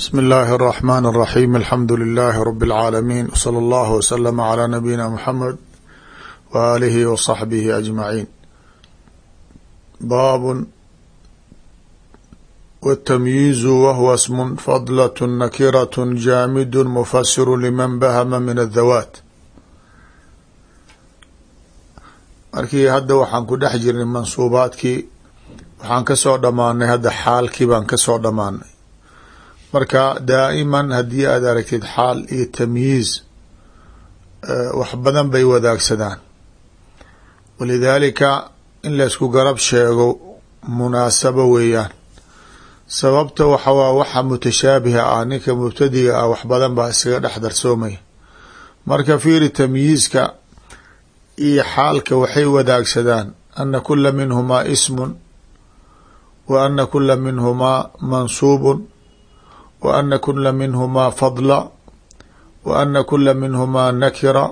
bsmi اllahi الرحmn الرaxيm alxamdu لilh rb العaalamiin wslى اllah wslm عlى nabiyina mxamed w alihi w صaxbihi aجmaعin baab wالtamyiizu wahwa sm fadlaة nakiraة jaamid mufasir liman bahma min الdhawaat markii hadda waxaan ku dhex jirnay mansuubaadkii waxaan kasoo dhamaanay hadda xaalkii baan kasoo dhamaanay marka daa'iman haddii aad aragtid xaal iyo tamyiiz wax badan bay wadaagsadaan. Walidaalika in laysku garab sheego munaasabo weeyaan. Sababta waxa waa waxa mutashaabiha ah ninka mubtadiga ah wax badan baa iskaga dhex darsoomaya. Marka fiiri tamyiizka iyo xaalka waxay wadaagsadaan ana kula minhumaa ismun wa ana kula minhumaa mansuubun wa ana kula minhumaa fadla wa ana kula minhumaa nakira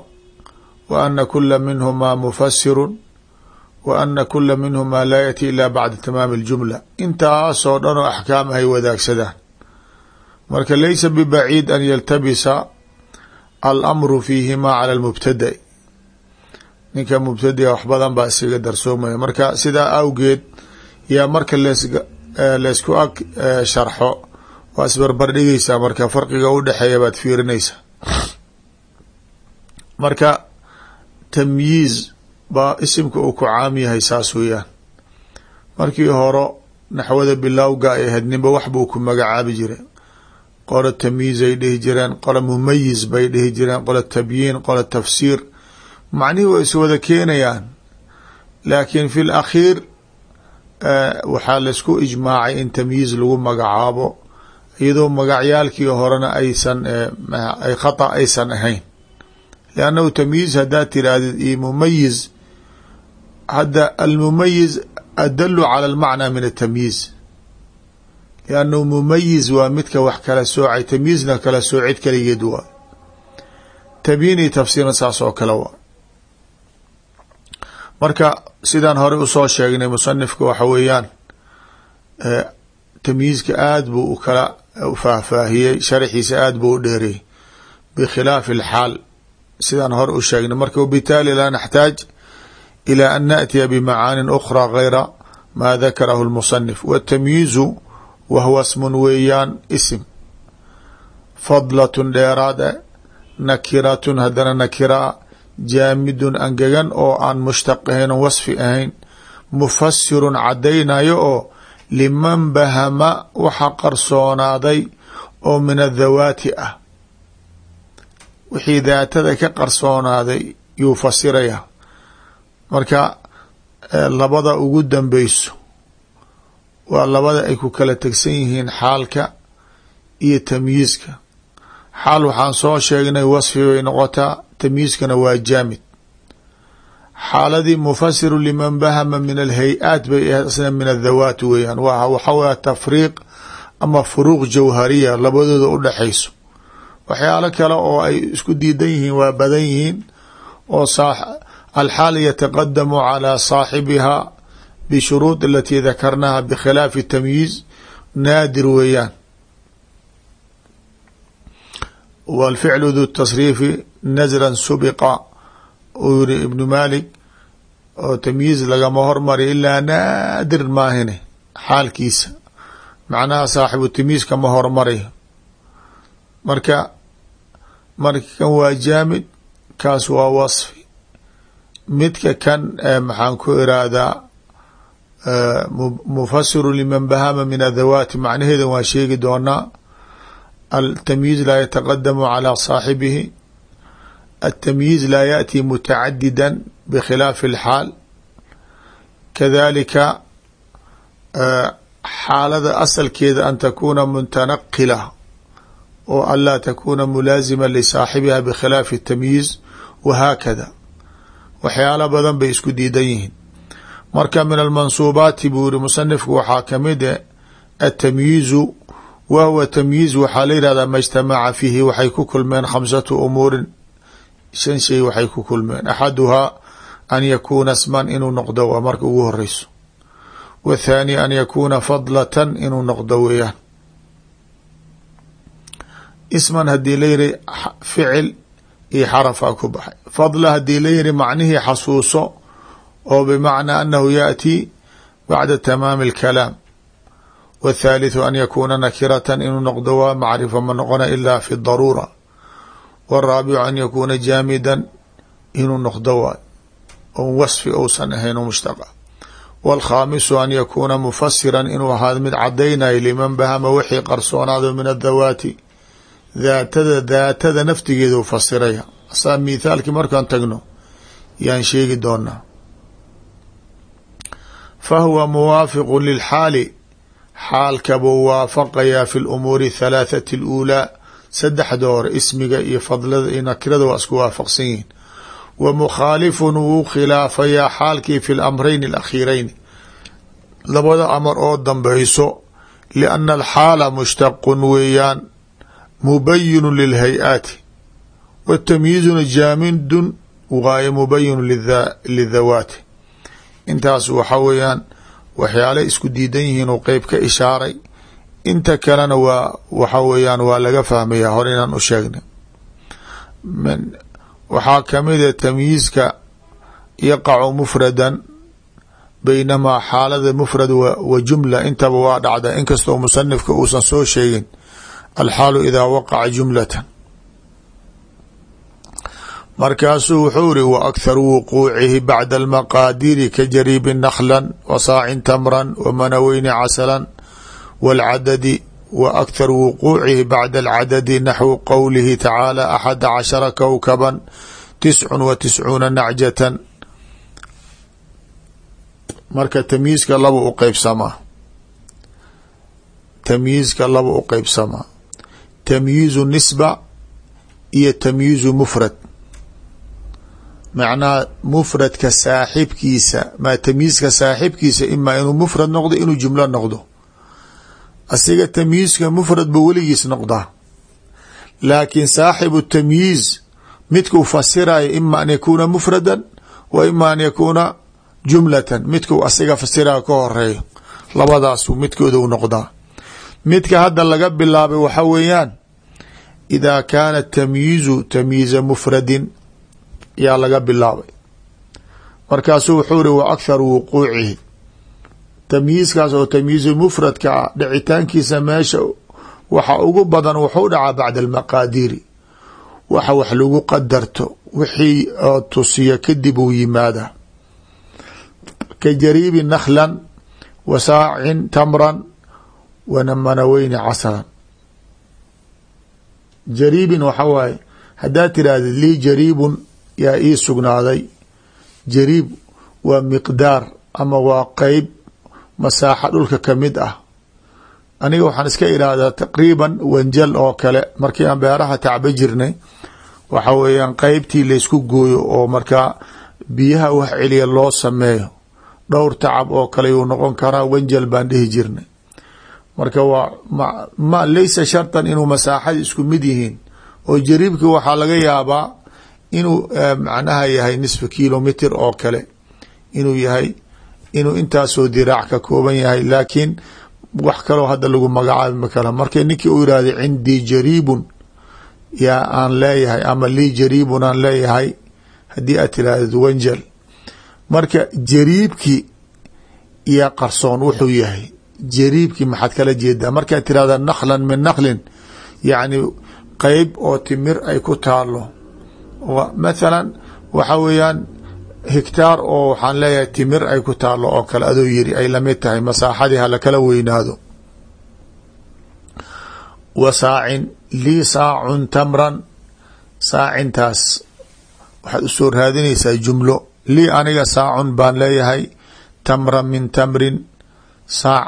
wa ana kula minhumaa mufasiru wa ana kula minhumaa laa yati ila bacda tamaami اljumla intaasoo dhan oo axkaam ahay wadaagsadaan. Marka laysa bibaciid an yaltabisa alamru fiihimaa cala lmubtada'i ninka mubtadiga wax badan baa iskaga darsoomaya. Marka sidaa awgeed yaa marka lees laysku ag sharxo waa isbarbar dhigaysaa marka farqiga udhexeeya baad fiirinaysaa marka tamyiiz baa isimka uu ku caam yahay saas weeyaan. Markii horo naxwada bilowga ay ahayd ninba wax buu ku magacaabi jiray. Qola tamyiiz ay dhihi jireen qola mumayiz bay dhihi jireen qola tabyiin qola tafsiir. Macnihii way is wada keenayaan. Laakiin fi l akhiir waxaa laysku ijmaacay in tamyiiz lagu magacaabo iyadoo magacyaalkii horena aysan ay khata aysan ahayn. liannahu tamyiiz haddaad tirahdid iyo mumayiz hadda almumayiz adalu cala almacnaa min atamyiiz liannahu mumayiz waa midka wax kala soocay tamyiizna kala soocid kaligeed waa tabyiin iyo tafsiirna saas oo kale waa marka sidaan horey u soo sheegnay musanifka waxa weeyaan tamyiizka aad buu u kala faahfaahiyey sharxiisa aad buu u dheeriyey bikhilaafi alxaal sidaan hore u sheegnay marka wabitaali laa naxtaaj ilى an naأtiya bimacaanin أkhra gayra maa dakarahu اlmusanif wاtamyiizu wahwa smun weeyaan isim fadlatun dheeraad nakiratun haddana nakiraa jaamidun angegan oo aan mushtaq ahayn oo wasfi ahayn mufasirun caddaynayo oo liman bahama waxa qarsoonaaday oo min adhawaati ah. Wixii daatada ka qarsoonaaday yuu fasiraya. Marka labada ugu dambeyso waa labada ay ku kala tegsan yihiin xaalka iyo tamyiizka. Xaal waxaan soo sheegnay wasfi bay noqotaa tamyiizkana waa jaamid xaaladii mufasiru liman bahama min alhay-aat bay ahayd asna min adhawaat weeyaan. Waxa waya tafriiq ama furuuq jawhariya labadooda u dhexayso waxyaalo kale oo ay isku diidan yihiin waa badan yihiin oo alxaal yataqadamu calى saaxibiha bishuruud alatii dakarnaha bikhilaafi tamyiiz naadir weeyaan. Wاlficlu du tasriifi nasran subiqa uu yiri ibnu malik oo tamyiiz lagama hormari ilaa naadir maahine xaalkiisa. Macnaha saaxibu tamyiiz kama hormarayo marka marka kan waa jaamid kaas waa wasfi. Midka kan maxaan ku iraahdaa mufasiru liman bahama min adhawaati macnaheeda waan sheegi doonaa altamyiiz laa yataqadamu calى saaxibihi التمyiiز laa yaأتي mتacadida bkhilaafi الxaal kadalika xaalada asalkeeda an takuna mutanaqila oo anlaa takuna mulaazima lisaaxibiha bkhilaafi الtamyiiz wahaakada waxyaala badan bay isku diidan yihiin marka min almansuubaati buu yiri musanifku waxaa kamid e atamyiizu wa huwa tamyiiz waxaa la yihahdaa ma اجtamaca fiihi waxay ku kulmeen khamsatu umuurin shan shay waxay ku kulmeen axaduhaa an yakuuna sman inuu noqdo waa marka ugu horeyso wthaani an yakuuna fadlatan inuu noqdo weeyaan isman haddii la yihi ficil iyo xarafaa ku baxay fadla haddii la yihi macnihii xasuuso oo bimacnaa anahu yaأti bacda tamaami اlkalaam wاthaalitثu an yakuuna nakiratan inuu noqdo waa macrifa ma noqona ila fi daruura waraabicu an yakuuna jaamidan inuu noqdo waay oon wasfi ousan ahayn oo mushtaqa waalkhaamisu an yakuuna mufasiran inuu ahaado mid cadaynayo liman bahama wixii qarsoonaado min adhawaati daatada daatada naftigeedau fasiraya asaa mithaalkii markaan tagno yaan sheegi doonaa fa huwa muwaafiqu lilxaali xaalka buu waafaqayaa fi lumuuri athalaahati aluulaa saddexda hore ismiga iyo fadlada iyo nakirada waa isku waafaqsan yihiin wa mukhaalifun wuu khilaafayaa xaalkii fi lamrayn alakhiirayn labada amar oo dambeyso lianna alxaala mushtaqun weeyaan mubayinu lilhay-aati watamyiizuna jaamidun waaye mubayinu lidhawaati intaas waxa weeyaan waxyaala isku diidan yihiin uu qeyb ka ishaaray inta kalena waa waxa weeyaan waa laga fahmaya hore inaan u sheegnay. Waxaa kamida tamyiizka yaqacu mufradan baynamaa xaalada mufrad wa jumla. Intaba waa dhacda inkastoo musanifka uusan soo sheegin alxaalu idaa waqaca jumlatan. Markaasuu wuxuu iri wa akharu wuquucihi bacda almaqaadiri ka jariibi nakhlan wa saacin tamran wa manaweyni casalan wاlcadadi wa akharu wuquucihi bacda alcadadi naxwu qowlihi tacaala axada cashara kowkaban tiscun wa tiscuuna nacjatan marka tamyiizka laba u qeybsamaa tamyiizka laba u qeybsamaa tamyiizu nisba iyo tamyiizu mufrad. Macnaha mufradka saaxibkiisa maa tamyiizka saaxibkiisa imaa inuu mufrad noqdo inuu jumlo noqdo asiga tamyiizka mufrad buu weligiis noqdaa. Laakiin saaxibu tamyiiz midkuu fasirayo ima an yakuuna mufradan wa ima an yakuuna jumlatan midkuu asiga fasirayo ka horeeyo labadaasu midkooda u noqdaa. Midka hadda laga bilaabay waxa weeyaan idaa kaana tamyiizu tamyiiza mufradin yaa laga bilaabay. Markaasuu wuxuu ri wa akharu wuquucihi tamyiizkaas oo tamyiizu mufradka ah dhicitaankiisa meesha waxa ugu badan wuxuu dhacaa bacda almaqaadiri waxa wax lagu qadarto wixii oo tusiya kadib uu yimaada. Ka jariibi nakhlan wa saacin tamran wanamanaweyni casalan jariibin waxa waaye haddaad tirahdid lii jariibun yaa ii sugnaaday. Jariib waa miqdaar ama waa qeyb masaaxa dhulka ka mid ah. Aniga waxaan iska idhaahdaa taqriiban wanjal oo kale. Markii aan beeraha tacba jirnay waxa weeyaan qeybtii laysku gooyo oo markaa biyaha wax celiya loo sameeyo. Dhowr tacab oo kale yuu noqon karaa wanjal baan dhihi jirnay. Marka waa ma laysa shartan inuu masaaxada isku mid yihiin. Oo jariibki waxaa laga yaabaa inuu macnaha yahay nisfa kilomitr oo kale. Inuu yahay inuu intaasoo diraac ka kooban yahay laakiin wax kaloo hadda lagu magacaabi makala marka ninkii uu yihahda cindii jariibun yaa aan leeyahay ama lii jariibun aan leeyahay haddii aad tirahdid wanjal. Marka jariibki yaa qarsoon wuxuu yahay. Jariibki maxaad kala jeedaa? Markaad tirahda naklan min naklin yacni qeyb oo timir ay ku taalo mathalan waxa weeyaan higtaar oo waxaan leeyahay timir ay ku taalo oo kale adoo yiri ay la mid tahay masaaxadii halakala weynaado. Wa saacin lii saacun tamran. Saacintaas waxaad u soo raadinaysaa jumlo. Lii aniga saacun baan leeyahay tamran min tamrin. Saac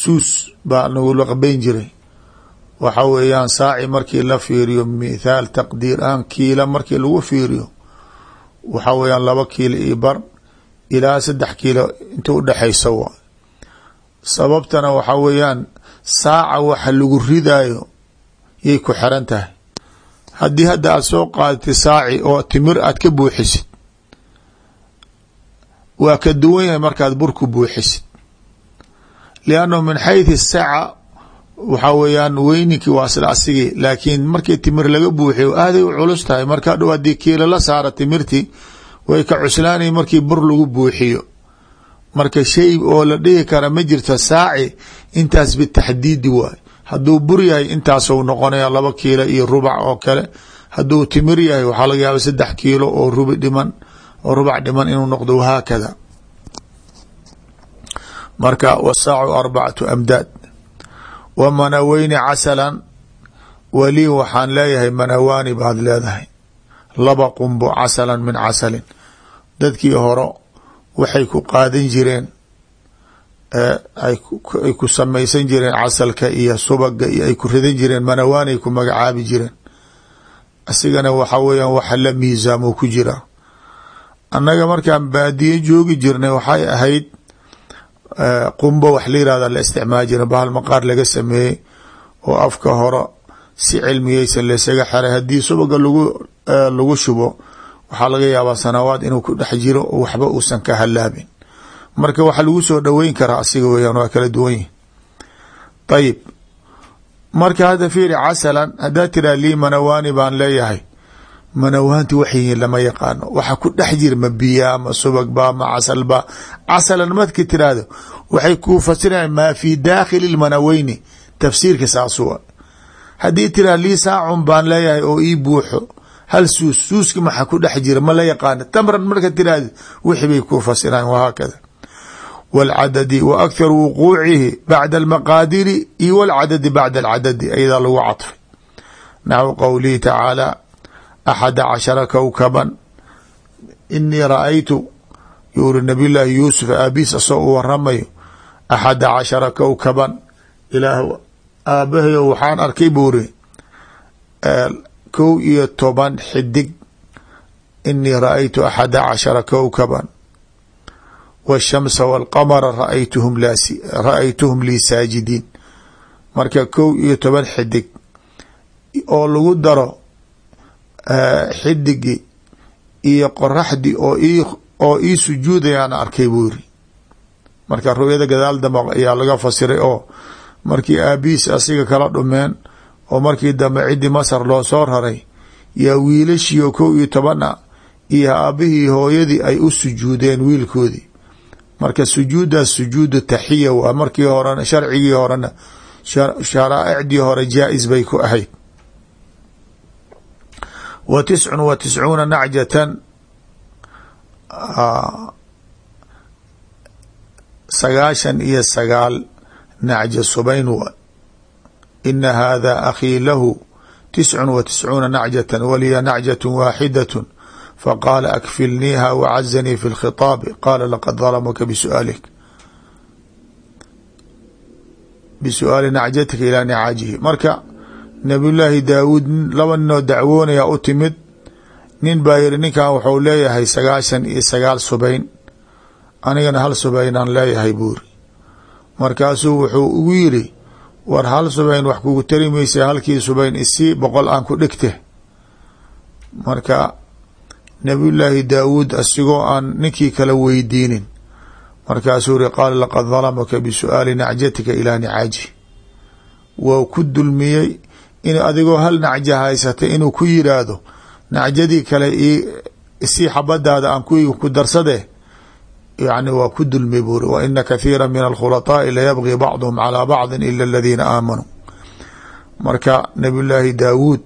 suus baa nagu laqbayn jiray. Waxa weeyaan saaci markii la fiiriyo mithaal taqdiir aan kiila markii lagu fiiriyo waxa weeyaan laba kiilo iyo bar ilaa saddex kiilo inta udhexaysa wa. Sababtana waxa weeyaan saaca waxa lagu ridaayo yay ku xiran tahay. Haddii hadda aad soo qaadatay saaci oo timir aad ka buuxisid waa ka duwan yahay markaad burku buuxisid. Liannahu min xayثi saca waxaa weeyaan weyninkii waa asigii laakiin markii timir laga buuxiyo aaday u culus tahay. Marka dhow haddii kiilo la saara timirtii way ka cuslaanay markii bur lagu buuxiyo. Marka shay oo la dhihi kara ma jirto saaci intaas bitaxdiidi waay hadduu bur yahay intaasou noqonaya laba kiilo iyo rubac oo kale. Hadduu timir yahay waxaa laga yaaba saddex kiilo oo rubi dhiman oo rubac dhiman inuu noqdo wahaakada marka wasaacu arbacatu amdaad wa manaweyni casalan walii waxaan leeyahay manawaani baad leedahay. Laba qumbo casalan min casalin. Dadkii hore waxay ku qaadan jireen ay ku samaysan jireen casalka iyo subaga iyo ay ku ridan jireen manawaanay ku magacaabi jireen. Asigana waxa weeyaan waxa la miisaamo ku jira. Annaga markaan baadiye joogi jirnay waxay ahayd qumbo wax la yirahda la isticmaali jira bahal maqaar laga sameeyey oo afka hore si cilmiyeysan laysaga xeray haddii subaga lagu lagu shubo waxaa laga yaabaa sanawaad inuu ku dhex jiro waxba uusan ka halaabin marka waxa lagu soo dhoweyn karaa asiga weyaan waa kala duwan yihiin ayib marka hadda fiiri casalan haddaa tiraa lii manawaani baan leeyahay manawaanti waxyihiin lama yaqaano. Waxa ku dhex jira ma biyaa ma subag ba ma casal ba casalan marka tiraahdo waxay kuu fasirayaan maa fi daakhili lmanaweyni tafsiirka saasuwa haddii tiraa lii saacun baan leeyahay oo ii buuxo. Hal suus suuski maxa ku dhex jira ma la yaqaano. Tamran marka tiraahdo wixii bay kuu fasiraan wahaakada wاlcadadi wa akharu wuquucihi bacda almaqaadiri iyo wاlcadadi bacda alcadadi ayadaa lagu cadfay. Naxwu qowlihi أحد عشر kowkaban inii ra'aytu نبي nabiyullaahi yuusuf aabiis asoo u waramayo axada cashara kowkaban ilaah aabahayo waxaan arkay buuri kow iyo toban xidig inii ra'aytu axada cashara kowkaban waashamsa waalqamara raaytuhum ra'aytuhum lii marka kow iyo toban xidig oo lagu daro xidigi iyo qoraxdi oo ii oo ii sujuudayaan arkay buu yiri marka ru'yada gadaal dambe ayaa laga fasiray oo markii aabihiis asiga kala dhumeen oo markii dambe ciddi masar loo soo raray yaa wiilashiio kow iyo tobana iyo aabihii hooyadii ay u sujuudeen wiilkoodii. Marka sujuuddaas sujuudu taxiya waa markii horena sharcigii horena sharaaicdii hore jaa-is bay ku ahayd wa tiscun wa tiscuuna nacjatan sagaashan iyo sagaal nacja subayn wa ina hada akhii lahu tiscun wa tiscuuna nacjatan waliya nacjat waaxidat faqaala akfilniiha wacazanii fi lkhitaabi qaala laqad dalamaka bisuaalik bisuaali nacjatika ilaa nicaajihi marka nabiy llaahi daawuud laba ninoo dacwoonaya u timid. Nin baa yihi ninkan wuxuu leeyahay sagaashan iyo sagaal subayn. Anigana hal subaynaan leeyahay buuri markaasuu wuxuu ugu yiri war hal subayn wax kugu tari maysa halkii subayn isii boqol aan ku dhigte. Marka nabiyullaahi daawuud asigoo aan ninkii kala weydiinin. Markaasuu iri qaala laqad dalamaka bisu'aali nacjatika ilaa nicaaji waa ku dulmiyey in adigoo hal nacja haysata inuu ku yiraahdo nacjadii kale isii xabadaada aan kuwiga ku darsade yani waa ku dulmi buuri wa ina kathiira min alkhulaطaa'i layabغi bacduhum calىa bacdi ila aladiina aamanuu marka nabiy llaahi daawuud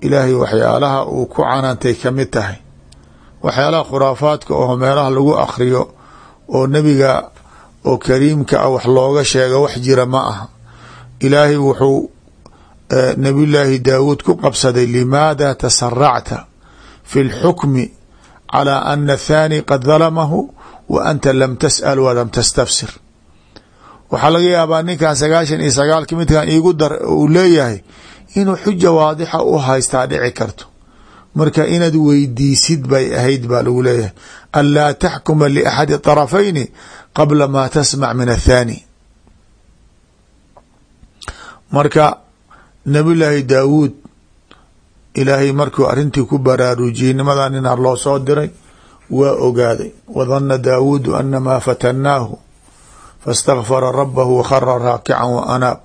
ilaahay waxyaalaha uu ku canaantay kamid tahay waxyaalaha khuraafaadka oo meelaha lagu akriyo oo nebiga oo kariimka ah wax looga sheega wax jira ma aha ilaahay wuxuu nabiy llaahi daawuud ku qabsaday limaada tasaracta fi اlxukmi calى ana athani qad dalamahu wa anta lam tasأal walam tastafsir waxaa laga yaabaa ninkan sagaashan iyo sagaalki midkan iigu dar uu leeyahay inuu xuja waadixa u haystaa dhici karto marka inaad weydiisid bay ahayd baa lagu leeyahay an laa taxkuma liaxadi طarafayni qabla ma tasmac min athani marka nabiy llaahi daawuud ilaahay markuu arrintii ku baraarujiyey nimadaa ninaa loo soo diray waa ogaaday. Wadana daawuudu anamaa fatannaahu faاstakfara rabahu wakhara raakican wa anaab.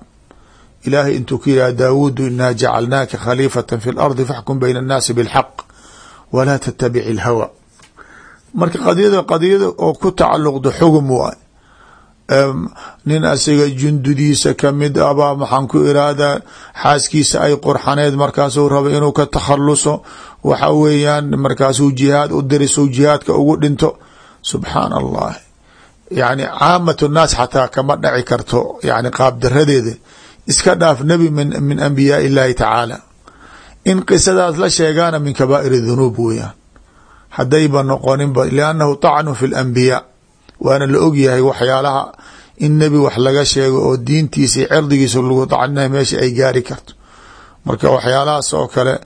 Ilaahay intuu ku yidhah daawuudu inaa jacalnaaka khaliifata fi lardi faxkum bayna annaasi bilxaq walaa tattabic ilhawa marka qadiyada qadiyada oo ku tacaluqda xugum waay nin asiga jundudiisa ka mid abaa maxaan ku iraadaa xaaskiisa ay qurxaneed markaasuu raba inuu ka takhaluso waxa weeyaan markaasuu jihaad u diriso jihaadka ugu dhinto. Subxaan allah yani caamat naas xataa kama dhaci karto yani qaabdaradeeda iska dhaaf nebi min anbiyaa illahi tacaala. In qisadaas la sheegaana min kabaa'ir dunuub weeyaan. Haddayba noqoninba liannahu طacnu fi اlanbiyaa waana la ogyahay waxyaalaha in nebi wax laga sheego oo diintiisa cirdigiisa lagu dacdinayo meesha ay gaari karto. Marka waxyaalahaas oo kale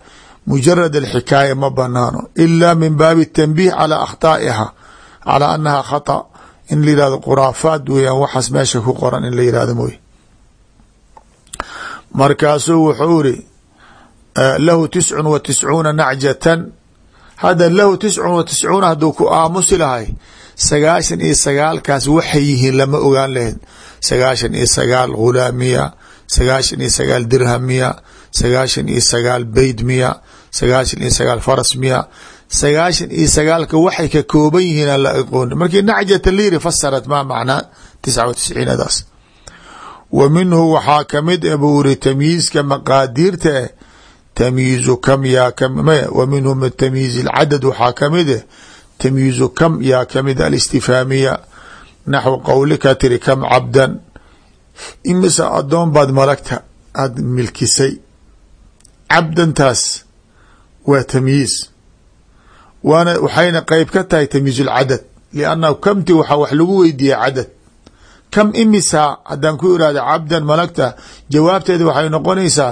mujarad alxikaaya ma banaano ila min baabi tanbiih calaa akhtaa'iha calaa annaha khata in la yihahdo khuraafaad weeyaan waxaas meesha ku qoran in la yihahdo mooye. Markaasuu wuxuu iri eh, lahu tiscun wa tiscuuna nacjatan. Hadda lahu tiscun wa tiscuuna hadduu ku aamusi lahay sagaashan iyo sagaalkaas waxay yihiin lama ogaan lahayd sagaashan iyo sagaal ghulaamiya sagaashan iyo sagaal dirham miya sagaashan iyo sagaal beyd miya sagaashan iyo sagaal faras miya. Sagaashan iyo sagaalka waxay ka kooban yihiin la aqooni markii nacjata layiri fasarat maa macnaa tisca wa tisciinadaas wa minhu waxaa ka mid e buu iri tamyiizka maqaadiirta eh tamyiizu kam yaa wa waxaa ka mid eh tamyiizu kam yaa ka mid alistifaamiya naxwu qowlika tiri kam cabdan imisa adoon baad malagta aada milkisay cabdantaas waa tamyiiz waana waxayna qeyb ka tahay tamyiiz lcadad liannahu kamti waxaa wax lagu weydiiya cadad kam imisa haddaan ku irahda cabdan malagta jawaabteeda waxay noqonaysaa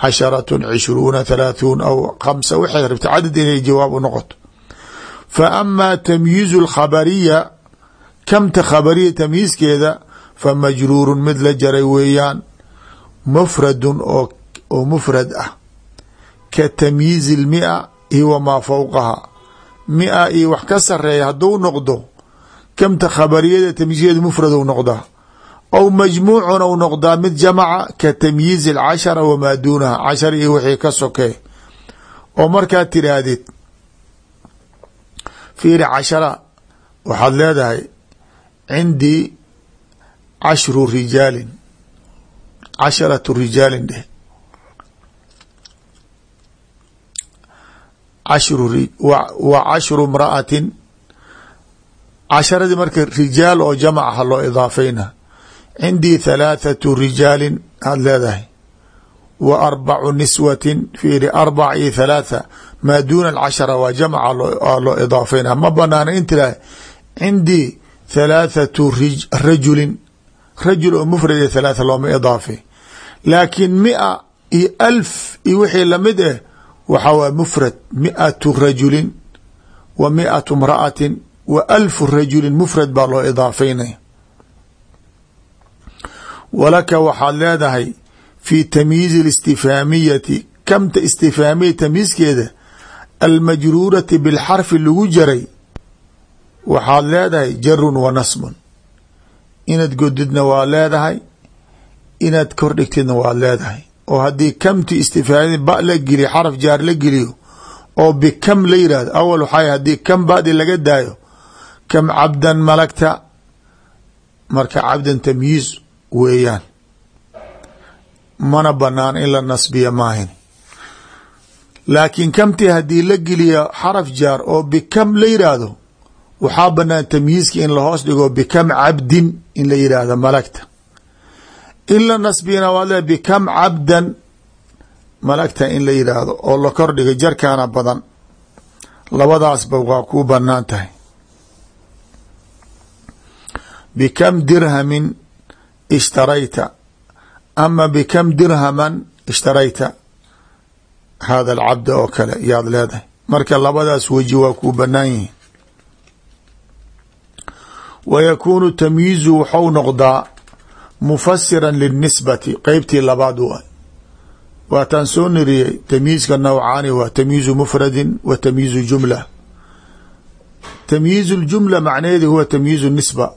casharatun cishruuna thalaathuun aw khamsa waxay rabta cadad inay jawaab u noqoto fa amaa tamyiizu alkhabariya kamta khabariya tamyiiskeeda fa majruurun mid la jaray weeyaan mufradun oo mufrad ah ka tamyiizi lmia iyo wamaa fowqaha mia iyo wax ka sareeya hadduu noqdo kamta khabariyada tamyiiskeeda mufrad u noqdaa aw majmuucun ou noqdaa mid jamaca ka tamyiizi alcashara wamaa duunaha cashar iyo wixii ka sokee oo markaad tidhaahdid fiiri cashara waxaad leedahay cindii cashru rijaalin casharatu rijaalin dheh. Cashru wa cashru mra'atin casharadii marka rijaal oo jamac ha loo idaafayna cindii thalaathatu rijaalin aad leedahay wa arbacu niswatin fiiri arbac iyo thalaatha maa duuna alcashara waa jamca loo idaafayna ma banaana in tiraah cindii thalaathatu rajulin rajul oo mufrad iyo thalaatha looma idaafay laakiin mia iyo alf iyo wixii la mid eh waxaa waa mufrad miatu rajulin wa miatu mra'atin wa alfu rajulin mufrad baa loo idaafaynaya walaka waxaad leedahay fi tamyiizi اlistifhaamiyati kamta istifhaamiya tamyiiskeeda almajruurati bilxarfi lagu jaray waxaad leedahay jarun wa nasbun inaad godidna waa leedahay inaad kor dhigtidna waad leedahay oo haddii kamti istifhaami ba la geliyo xaraf jaar la geliyo oo bikam la yihahdo awal waxaa haddii kam badi laga daayo kam cabdan malagta marka cabdan tamyiiz weeyaan mana banaan in la nasbiya maahin laakiin kamtii haddii la geliya xaraf jaar oo bikam la yidhaahdo waxaa banaan tamyiizki in lahoos dhigo bikam cabdin in la yidhaahdo malagta. In la nasbiyana waa le bikam cabdan malagta in la yidhaahdo oo la kor dhigo jarkaana badan. Labadaasba waa kuu bannaan tahay. Bikam dirhamin ishtarayta ama bikam dirhaman ishtarayta. Hada alcabda oo kale yaad leedahay. Marka labadaas weji waa kuu banaan yihiin. Wa yakuunu tamyiizu waxau noqdaa mufasira liلnisbati qeybtii labaad u waataan soo niriyey tamyiizka nawcaani waa tamyiizu mufradin wa tamyiizu jumla. Tamyiizu ljumla macnaheedi huwa tamyiizu nisba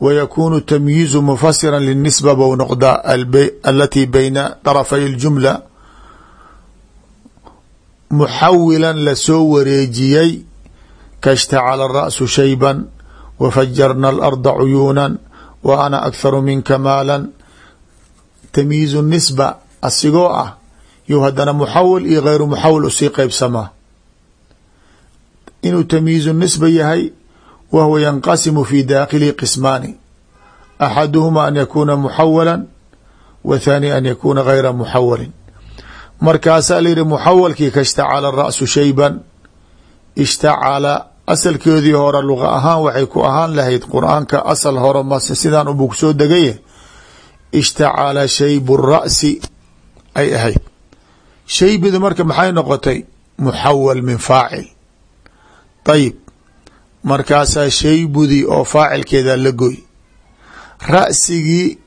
wa yakunu tamyiizu mufasira linisba bou noqdaa alatii bayna darafay اljumla muxawilan lasoo wareejiyey kaاshtacala الra'su shayban wafajarna اlarda cuyuunan wa ana akharu minka maalan tamyiizu nisba asigoo ah yo haddana muxawil iyo gayru muxawil usii qeybsamaa inuu tamyiizu nisba yahay wa huwa yanqasimu fi daakhilihi qismaani axaduhuma an yakuuna muxawala wa thaani an yakuuna gayra muxawalin markaasaa la yihi muxawalkii kaishtacala ra'su shayban ishtacala asalkeedii hore luqa ahaan waxay ku ahaan lahayd qur'aanka asal hore m sidaan ubuu ku soo degaye ishtacala shaybu ra'si ay ahayd shaybida marka maxay noqotay muxawal min faacil ayib markaasaa shaybudii oo faacilkeeda la goy. Ra'sigii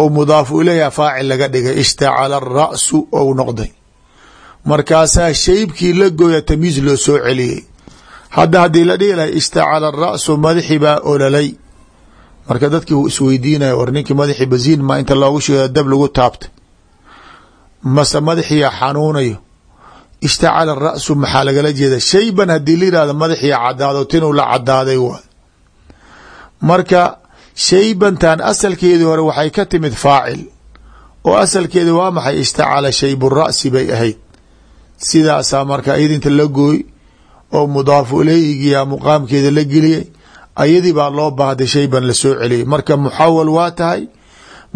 oo mudaafu ilayha faacil laga dhigay ishtacala ara'su ou noqday. Markaasaa shaybkii la gooya tamyiis loo soo celiyey hadda haddii la dhihi lahay ishtacala ara'su madaxi baa ololay marka dadkii isweydiinaya war ninkii madaxii basiin ma inta loogu sheega dab lagu taabtay. Mase madaxiyaa xanuunayo ishtacala ra'su maxaa lagala jeeda shayban haddii la yihahdo madaxiya cadaado tinuu la cadaaday waay. Marka shaybantan asalkeedii hore waxay ka timid faacil oo asalkeedi waa maxay? Ishtacala shaybu ra'si bay ahayd. Sidaasaa marka iyadinta la gooy oo mudaafu ileyhigiyaa muqaamkeeda la geliyay ayadii baa loo baahday shayban la soo celiyay marka muxawal waa tahay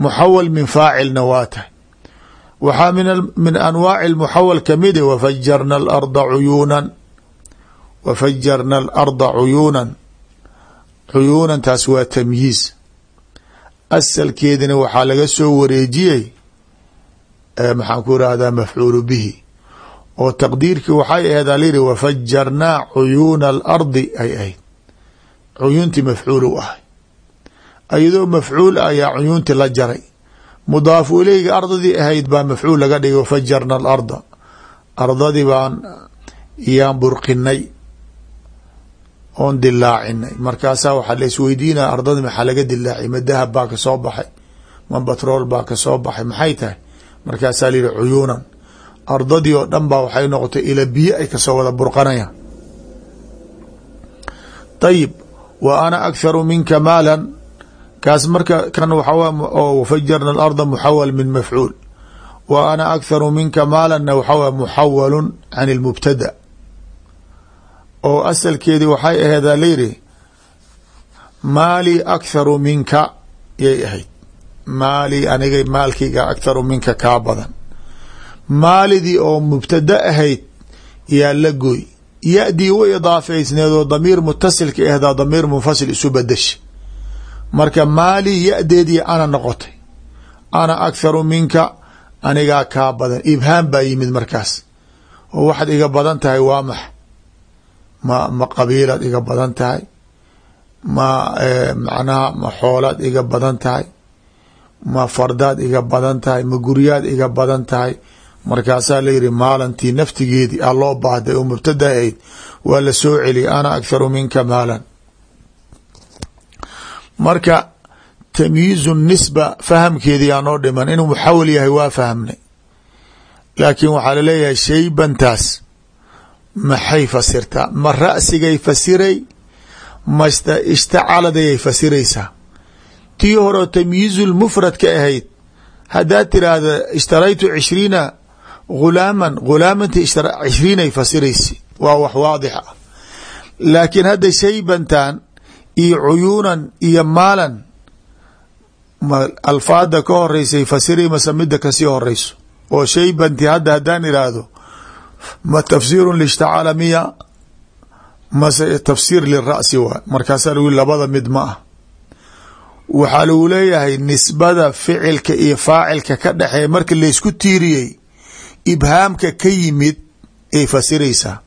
muxawal min faacilna waa tahay waxaa min anwaaci اmuxawal ka mid wafajarna alarda cuyuunan wafajarna cuyuunan cuyuunan taas waa tamyiiz. Asalkeedina waxaa laga soo wareejiyey maxaan ku irahdaa mafcuulu bihi oo taqdiirkii waxay ahayd alyidhi wafajarnaa cuyuuna alardi ay ahayd. Cuyuuntii mafcuul u ahay. Iyadoo mafcuul ayaa cuyuuntii la jaray mudaafu ileyga ardadii ahayd baa mafcuul laga dhigay wafajarna alarda ardadii baan yaan burqinay oon dilaacinay. Markaasaa waxaa la isweydiinaya ardadii maxaa laga dilaacay ma dahab baa ka soo baxay? Ma batrool baa ka soo baxay? Maxay tahay? Markaasaa la yihi cuyuunan ardadii oo dhan baa waxay noqotay ila biyo ay ka soo wada burqanayaan. Ayib wa ana aktharu minka maalan kaas marka kan waxaa wafajarna alarda muxawal min mafcuul. Wa ana aktharu minka maalanna waxaa muxawalu can ilmubtada oo asalkeedii waxay aheedaa layidhi maalii aktharu minka yay ahayd. Maalii aniga maalkayga aktharu minka kaa badan. Maalidii oo mubtada ahayd yaa la gooy. Ya-dii u idaafeysneed oo damiir mutasilka ahdaa damiir munfasil isu badasha marka maali ya-deedii ana noqotay. Ana aktharu minka anigaa kaa badan. Ibhaam baa yimid markaas. Oo waxaad iga badan tahay waa max. Ma ma qabiilaad iga badan tahay. Ma macnaha ma xoolaad iga badan tahay. Ma fardaad iga badan tahay. Ma guryaad iga badan tahay. Markaasaa layihi maalantii naftigeedii a loo baahday oo mubtada ahayd waa la soo celiyay ana aktharu minka maalan marka tamyiizu nisba fahamkeedii aa noo dhiman inuu muxawil yahay waa fahmnay laakiin waxaa la leeyahay shaybantaas maxay fasirtaa? Ma ra'sigay fasiray? Masta ishtacaladayay fasiraysaa? Tii horeo tamyiizu lmufrad ka ahayd haddaad tiraahda ishtaraytu cishriina ghulaaman ghulaamanti cishriinay fasiraysa waa wax waadix ah laakiin hadda shaybantan iyo cuyuunan iyo maalan ma alfaada ka horeysay fasiri mase midda ka sii horeyso oo shaybanti hadda haddaan iraahdo ma tafsiiru lishtacala miya mase tafsiir lira'si waay markaasaa lagu labada mid ma ah. Waxaa lagu leeyahay nisbada ficilka iyo faacilka ka dhexeeya marka laysku tiiriyey ibhaamka ka yimid ay fasiraysaa.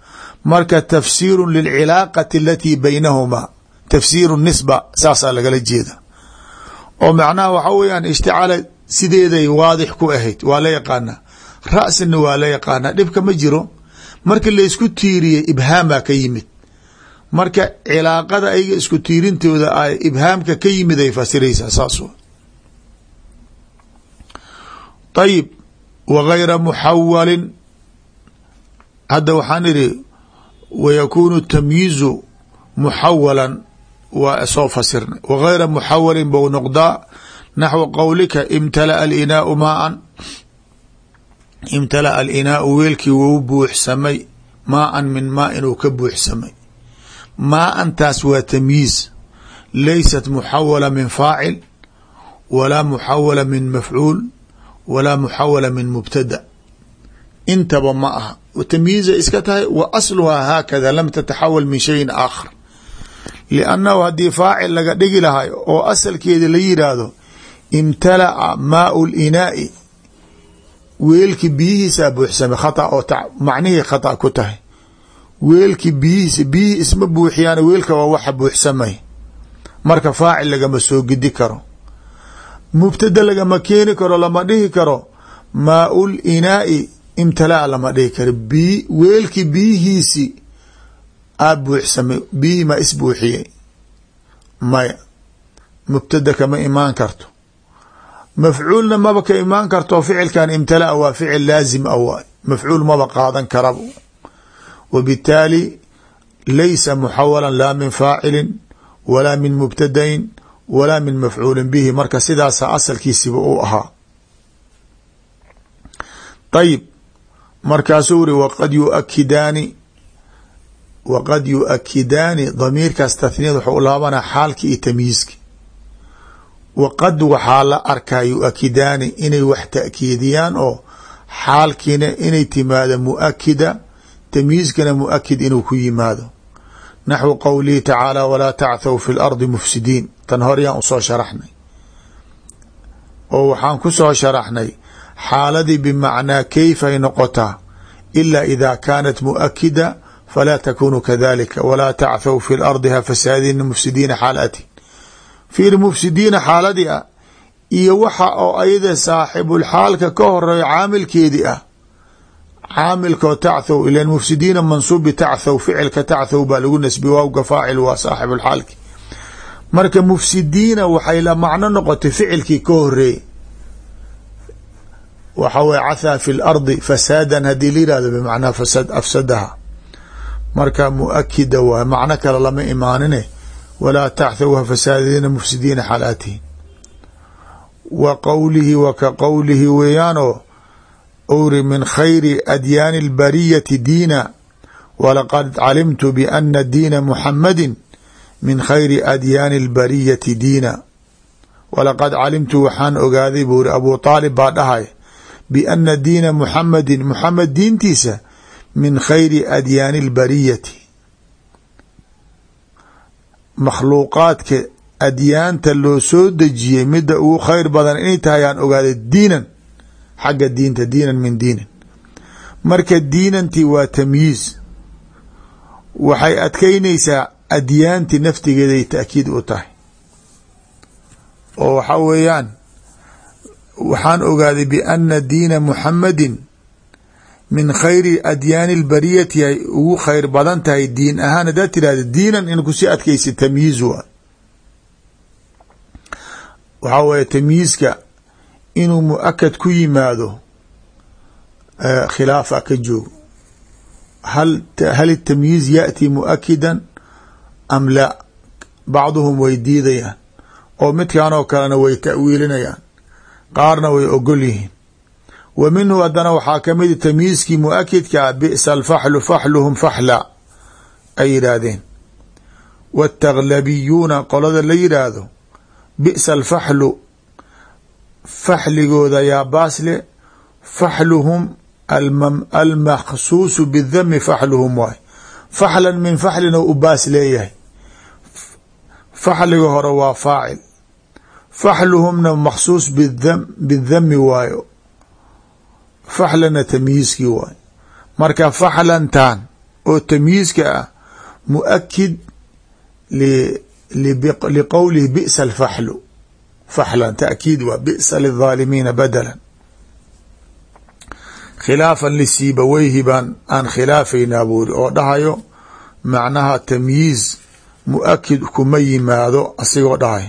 Marka tafsiiru lilcilaaqati alatii baynahumaa tafsiiru nisba saasaa lagala jeeda. oo macnaha waxaa weyaan ishticaala sideeday waadix ku ahayd waa la yaqaanaa ra'sina waa la yaqaanaa dhibka ma jiro. marka laysku tiiriyey ibhaam baa ka yimid. marka cilaaqada ayaga isku tiirintooda ay ibhaamka ka yimid ay fasiraysaa saas ayib wa gayra muxawalin hadda waxaan idhi wayakuunu tamyiizu muxawalan waa soo fasirnay wa gayra muxawalin bou noqdaa naxwu qowlika imtala'a alinaau maaan imtala'a alinaau weelkii wou buuxsamay. Maaan min maa inuu ka buuxsamay. Maaantaas waa tamyiiz. Laysat muxawala min faacil walaa muxawala min mafcuul walaa muxawala min mubtada. Intaba ma aha. Tamyiiza iska tahay wa asluhaa haakada lam tataxawal min shayin aakhar liannahu haddii faacil laga dhigi lahay oo asalkeeda la yidhaahdo imtala'a maau linaa'i weelkii biyihiisaa buuxsamay khata oo macnihii khata ku tahay weelkii biyihiisa biyihii isma buuxiyaan weelka waa waxa buuxsamay marka faacil lagama soo gedi karo mubtada lagama keeni karo lama dhihi karo maaul inaa'i imtalaa lama dhihi karo weelkii biyihiisi aa buuxsamay biyihii maa isbuuxiyey. Maya mubtada kama imaan karto. Mafcuulna maba ka imaan karto ficilkan imtalaa waa ficil laazim a waay. Mafcuul maba qaadan karab wa bitaali laysa muxawalan laa min faacilin walaa min mubtadain walaa min mafcuulin bihi. Marka sidaasa asalkiisiba u ahaa. Ayib markaasuu uri waqad yuakidaani waqad yuakidaani damiirkaas tathniyad waxau u laabanaa xaalki iyo tamyiiski waqad waxaa la arkaa yuakidaani inay wax ta'kiidiyaan oo xaalkiina inay timaado muakida tamyiiskana muakid inuu ku yimaado naxwu qowlihi tacaala walaa tacthaw fi lardi mufsidiin tan horyaan u soo sharaxnay oo waxaan ku soo sharaxnay xaaladii bimacnaa kayfay noqotaa ila ida kaanat muakida falaa takunu kadalika walaa tacthaw fi lardi ha fasaadina mufsidiina xaalati fiir mufsidiina xaaladii ah iyo waxa oo ayada saaxibulxaalka ka horeeyo caamilkeedii ah. caamilkoo tacthow ilan mufsidiina mansuub bitacthow ficilka tacthow baa lagu nasbi waawga faacil waa saaxibulxaalki marka mufsidiina waxay la macno noqotay ficilkii ka horeeyey waxa weye cathaa fi lardi fasaadan haddii la yihahdo bimacnaa fasad afsadaha marka muakida waay macno kale lama imaanine walaa tacthowha fasaadina mufsidiina xalaatihi wa qowlihi wa ka qowlihi weeyaanoo uri min khayri adyaani اlbariyati diina walaqad calimtu biana diina muxamadi min khayri adyaani اlbariyati diina. Walaqad calimtu waxaan ogaaday buu ri abu baa dhahay biana diina muxamadi muxamed diintiisa min khayri adyaani اlbariyati makhluuqaadka adyaanta loo soo dejiyey midda ugu khayr badan inay tahay aan ogaaday diinan xagga diinta diinan min diinin marka diinantii waa tamyiiz. Waxay adkeynaysaa adyaanti naftigeeday taakiid u tahay. Oo waxaa weeyaan waxaan ogaaday biana diina muxamadin min khayri adyaani اlbariyati ay ugu khayr badan tahay diin ahaan. Hadaa tidhahda diinan in ku sii adkaysa tamyiiz wa waxaa weye tamyiizka inuu mu'akad ku yimaado eh, khilaafa ka joogo. Hal hal itamyiiz yaأti mu'akidan am la? Bacduhum way diidayaan oo midkaan oo kalena way ta'wiilinayaan qaarna way ogol yihiin wa minhu haddana waxaa ka mid tamyiizkii muakidkaa bi'sa alfaxlu faxluhum faxla ay yidhaahdeen. Wاtaglabiyuuna qolada la yidhaahdo bi'sa alfaxlu faxligooda yaa baasle faxluhum almakhsuusu bidami faxluhum waay faxlan min faxlin oo u baas leeyahay. Faxliga hore waa faacil. Faxluhumna makhsuus bidami waayo faxlana tamyiiskii waayo marka faxlantan oo tamyiiska ah muakid liqowlihi bi'sa alfaxlu faxlan taakiid waa bi'sa lilظaalimiina badalan khilaafan lisiibaweyhi baan aan khilaafaynaa buuri oo dhahayo macnaha tamyiiz mu'akid kuma yimaado asigoo dhahay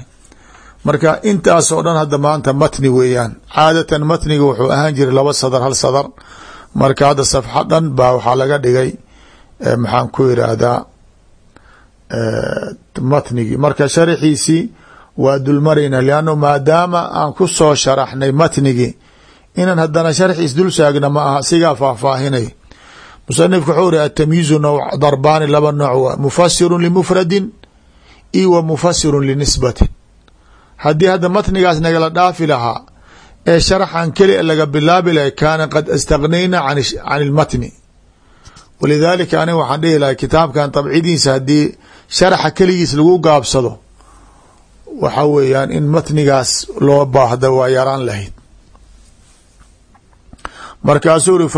marka intaasoo dhan hadda maanta matni weeyaan. Caadatan matniga wuxuu ahaan jiray laba sadar hal sadar. Marka hadda safxa dhan baa waxaa laga dhigay maxaan ku yiraahdaa matnigii marka sharaxiisii waa dulmarayna liannu maadaama aan ku soo sharaxnay matnigii inaan haddana sharxiis dul saagna ma aha sigaa faahfaahinay. Musanifku wuxuu ri atamyiizu darbaani laba nooc waa mufasirun limufradin io wa mufasirun linisbatin haddii hadda matnigaas nagala dhaafi lahaa ee sharaxan keli laga bilaabi lahay kaana qad istaghnayna can ilmatni walidaalika aniga waxaan dhihi lahay kitaabkan dabcidiisa haddii sharaxa keligiis lagu gaabsado waxa weeyaan in matnigaas loo baahda waa yaraan lahayd. Markaasuu uri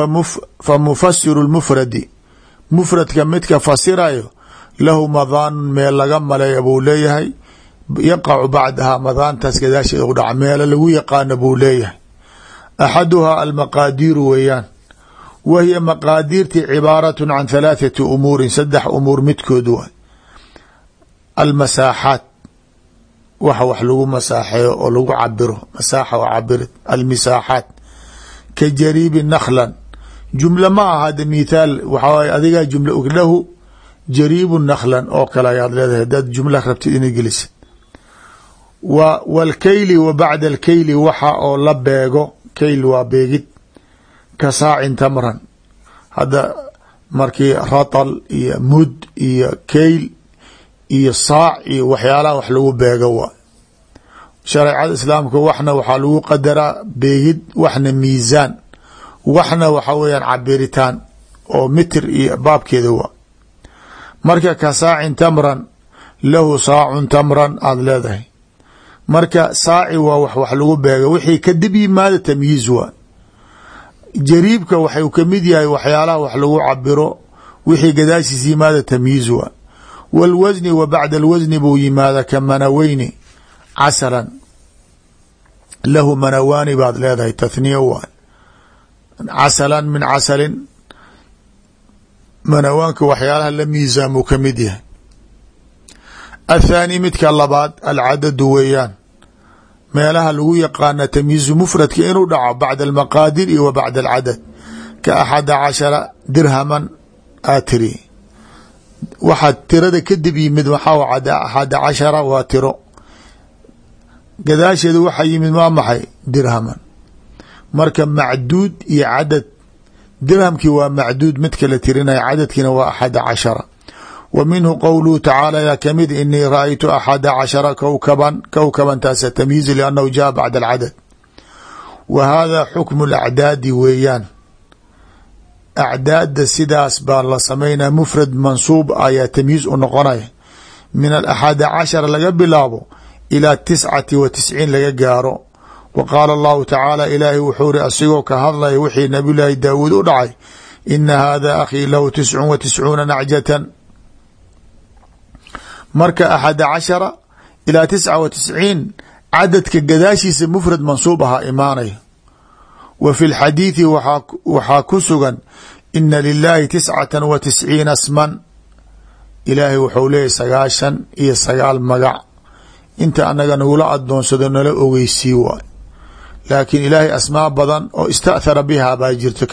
fa mufasiru lmufradi. Mufradka midka fasirayo lahu madaanun meel laga maleeya buu leeyahay yaqacu bacdaha madaantaas gadaasheeda u dhaca meelo lagu yaqaano buu leeyahay axaduhaa almaqaadiiru weeyaan wa hiya maqaadiirtii cibaaratun can halaathati umuurin saddex umuur midkood waay almasaaxaat waxa wax lagu masaaxeeyo oo lagu cabiro masaaxa oo cabir almisaaxaat ka jariibi nakhlan jumla ma aha hada mithaal waxaa waay adigaa jumla og lahu jariibu oo kale ayaad leedahay wاlkeyli wa bacda alkeyli waxa oo la beego. Keyl waa beegid. Ka saacin tamran. Hadda markii ratal iyo mud iyo keyl iyo saac iyo waxyaalaha wax lagu beego waa. Shareecada islaamka waxna waxaa lagu qadaraa beegid waxna miisaan waxna waxa weeyaan cabiritaan oo mitir iyo baabkeeda waa. Marka ka saacin tamran lahu saacun tamran aada leedahay marka saaci waa wax wax lagu beega wixii kadib yimaada tamyiiz waa. Jariibka waxuu ka mid yahay waxyaalaha wax lagu cabiro wixii gadaashiis yimaada tamyiiz waa. Wاlwasni wa bacda alwasni buu yimaada ka manaweyni. Casalan. Lahu manawaani baad leedahay tathniya waa. Casalan min casalin. Manawaanka waxyaalaha la miisaamuu ka mid yahay. Athaani midka labaad alcadadu weeyaan meelaha lagu yaqaana tamyiizu mufradka inuu dhaco bacda almaqaadir iyo wa bacda alcadad. Ka axada cashara dirhaman aa tiri. Waxaa tirada kadib yimid waxaa axada cashara waa tiro. Gadaasheeda waxaa yimid waa maxay? Dirhaman. Marka macduud iyo cadad dirhamkii waa macduud midka la tirinaya cadadkiina waa axada cashara wa minhu qowluhu tacaala yaa ka mid inii ra'aytu axada cashara kowkaban kowkaban taasa tamyiizu liannahu jaa bacda alcadad wa hada xukmu lacdaadi weeyaan. Acdaadda sidaas baa la samaynaya mufrad mansuub ayaa tamyiiz u noqonaya. Min alaxada cashara laga bilaabo ilaa tiscati wa tisciin laga gaaro. Wa qaala allahu tacaala ilaahay wuxuu ri asigoo ka hadlaya wixii nabiy llaahi daawuud u dhacay ina hada akhii lahu tiscun wa tiscuuna nacjatan marka axada cashara ilaa tisca wa tisciin cadadka gadaashiisa mufrad mansuub ahaa imaanaya. Wa fi lxadiidi waxaa ku sugan ina lilaahi tiscata wa tisciina sman ilaahay wuxuu leeyahy sagaashan iyo sagaal magac. Inta anaga nagula adoonsado nala ogeysii waay. Laakiin ilaahay asmaa badan oo istahara biha baa jirto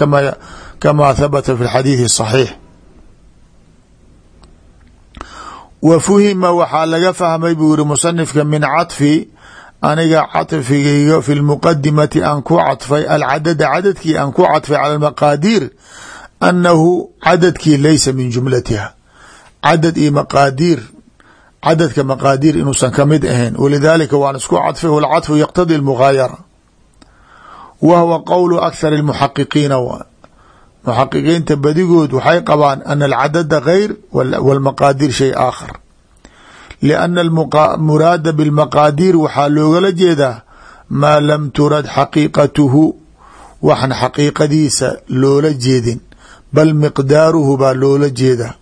kamaa thabata fi lxadiidi saxiix wa fuhima waxaa laga fahmay buu yihi musanifka min caطfi aniga caطfigayga fi lmuqadimati aan ku cadfay alcadada cadadkii aan ku cadfay cala maqaadiir annahu cadadkii laysa min jumlatiha cadad iyo maqaadiir cadadka maqaadiir inuusan kamid ahayn walidaalika waan isku cadfay walcadfu yaqtadi lmugaayara wa huwa qowlu akhar اlmuxaqiqiina wa muxaqiqiinta badigood waxay qabaan ana alcadada geyr wاlmaqaadiir shay aakhar. Lianna muraada bilmaqaadiir waxaa loogala jeedaa maa lam turad xaqiiqatuhu waxan xaqiiqadiisa loola jeedin bal miqdaaruhu baa loola jeedaa.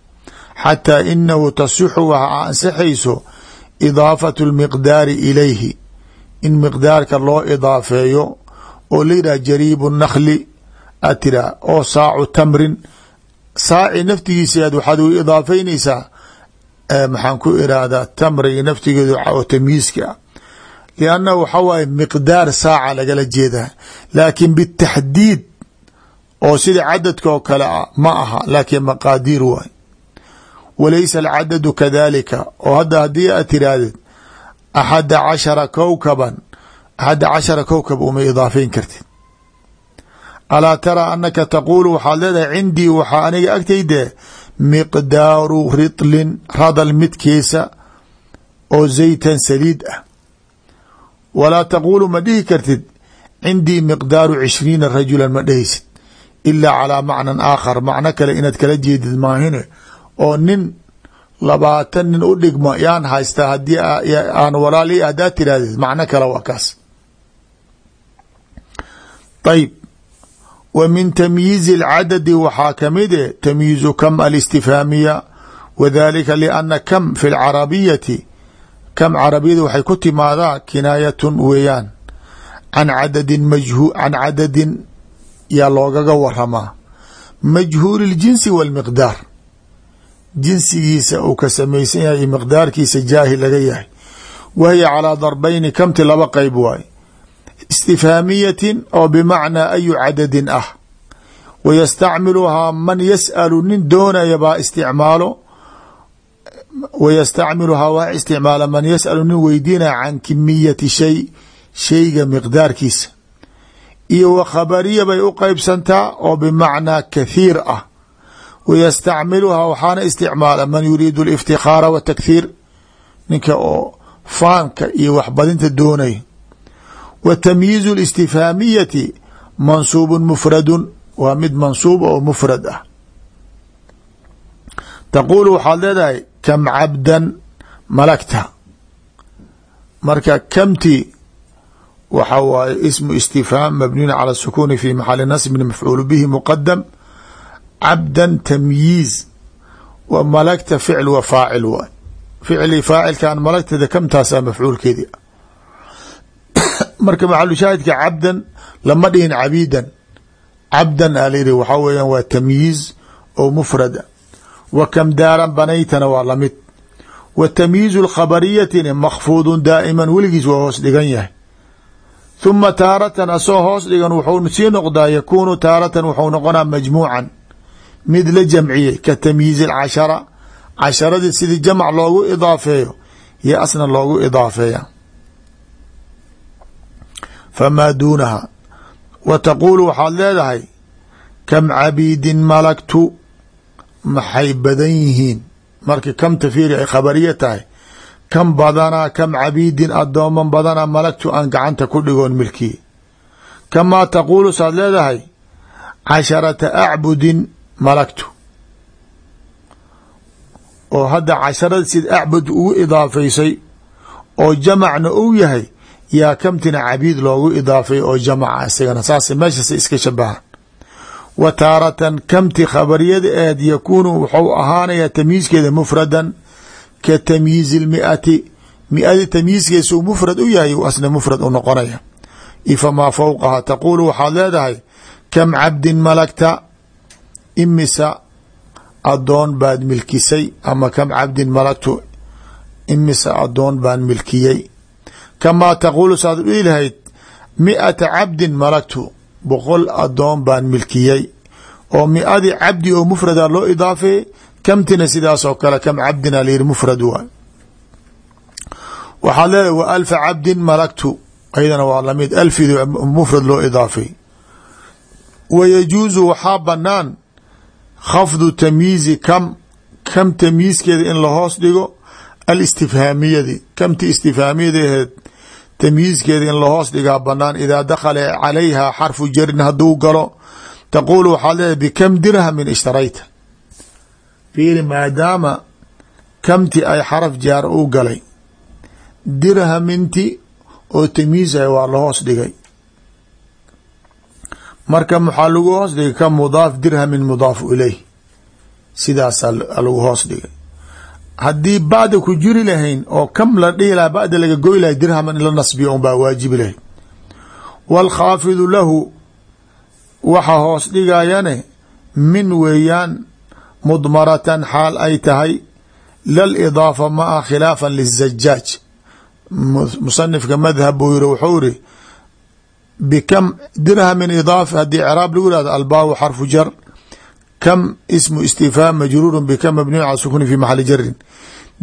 Xataa inahu tasixu waxa ansaxayso idaafatu lmiqdaari ilayhi in miqdaarka loo idaafeeyo oo la yidhah jariibu a tira oo saacu tamrin. Saaci naftigiisa waxaad u idaafeynaysaa maxaan ku irahdaa tamriga naftigeedu oo tamyiiska ah liannahu waxa waaye miqdaar saaca lagala jeedaa laakin bitaxdiid oo sida cadadka oo kale ah ma aha laakiin maqaadiir waay walaysa alcadadu kadalika oo hadda haddii aad tiraahdeed axada cashara kowkaban axada cashara kowkab uma idaafeyn kartid alaa taraa anaka taquulu waxaad leedahay cindii waxaa aniga agtaydee miqdaaru ritlin radal midkiisa oo zaytan saliid ah. Walaa taquulu ma dhihi kartid cindii miqdaaru cishriina rajulan ma dhehaysid ilaa calaa macnan aakhar. Macno kale inaad kala jeedid maahine oo nin labaatan nin u dhigma yaan haystaa haddii aan walaali haddaad tirahdid macno kale waa kaas. Ayb wa min tamyiizi اlcadadi waxaa kamid e tamyiizu kam alistifhaamiya wadalika liana kam fi lcarabiyati kam carabiyada waxay ku timaadaa kinaayatun weeyaan can cadadin majhu can cadadin yaa loogaga waramaa majhuuli اljinsi wاlmiqdaar jinsigiisa uu ka samaysan yahay iyo miqdaarkiisa jaahil laga yahay wa hiya calaa darbayni kamti laba qeyb waay istifhaamiyatin oo bimacnaa ayu cadadin ah. Wa yastacmiluhaa man yas'alu nin doonaya baa isticmaalo. Wa yastacmiluhaa waa isticmaala man yas'alu nin weydiinaya can kimiyati shay shayga miqdaarkiisa. Iyo wa khabariya bay u qeybsantaa oo bimacnaa kathiir ah. Wa yastacmiluhaa waxaana isticmaala man yuriidu اliftikhaara wa takhiir ninka oo faanka iyo waxbadinta doonaya wa tamyiizu اlistifhaamiyati mansuubun mufradun waa mid mansuub oo mufrad ah taquulu waxaad leedahay kam cabdan malagta marka kamti waxa waaye ismu istifhaam mabniyun cala sukuni fi maxali nasbin mafcuul bihi muqadam cabdan tamyiiz wa malagta ficl wa faacil waay ficli faacilkan malagtada kamtaasaa mafcuulkeedii marka maxalu shaahidka cabdan lama dhihin cabiidan. Cabdan a layidhi waxaa weeyaan waa tamyiiz oo mufrada wa kam daaran banaytana waa la mid wa tamyiizu lkhabariyatina makfuudun daa'iman weligiis waa hoos dhigan yahay. Huma taaratan asoo hoos dhigan wuxuu sii noqdaa yakuunu taaratan wuxuu noqonaa majmuucan. Mid la jamciyey ka tamyiizi alcashara casharadii sidii jamc loogu idaafeeyo iyo asna loogu idaafeeya famaa duunaha wa taquulu waxaad leedahay kam cabiidin malagtu maxay badan yihiin markii kamta fiiri ay khabariya tahay kam badanaa kam cabiidin adooman badanaa malagtu aan gacanta ku dhigoon milkiye kamaa taquulu saad leedahay casharata acbudin malagtu oo hadda casharada sid acbud ugu idaafaysay oo jamacna uu yahay yaa kamtina cabiid loogu idaafay oo jamaca isagana saas meeshas iska shabahan wa taaratan kamti khabariyada aheed yakuunu wuxuu ahaanayaa tamyiiskeeda mufradan ka tamyiizi lmiati mi-adi tamyiiskeesa uu mufrad u yahay asna mufrad u noqonaya. Ifamaa fowqaha taquulu waxaad leedahay kam cabdin malagta imisa adoon baad milkisay ama kam cabdin malagtu imisa adoon baan milkiyey kamaa taquulu saad dhihi lahayd miata cabdin malagtu boqol adoon baan milkiyey oo miadi cabdi oo mufrada loo idaafeeyey kamtina sidaas oo kale kam cabdina la yihi mufrad waay waxaad leedahay wa alfa cabdin malagtu ayadana waa la mid alfid mufrad loo idaafeey wa yajuusu waxaa banaan khafdu tamyiizi kam kam tamyiiskeeda in lahoos dhigo alistifhaamiyadi. Kamti istifhaamiyada aheed tamyiiskeeda in lahoos dhigaa banaan idaa dakhala calayha xarfu jarin hadduu galo taquulu waxaad leedahay bikam dirhamin ishtarayta. Fiiri maadaama kamti ay xaraf jaar u galay dirhaminti oo tamyiisah waa lahoos dhigay. Marka maxaa lagu hoos dhigay? Ka mudaaf dirhamin mudaafu ileyh sidaasaa lagu hoos dhigay haddii bacda ku jiri lahayn oo kam la dhihi laha bacda laga goy lahay dirhaman in la nasbiyo un baa waajibi lahayd waalkhaafidu lahu waxa hoos dhigayane min weeyaan mudmaratan xaal ay tahay lalidaafa ma ah khilaafan lizajaaj musanifka madhab buu yiri wuxuu iri bkam dirhamin idaaf haddii craab lagu yihahdo albaabu xarfu jar kam ismu istifhaam majruuru bkam mabniyu cala sukuni fi maxali jarin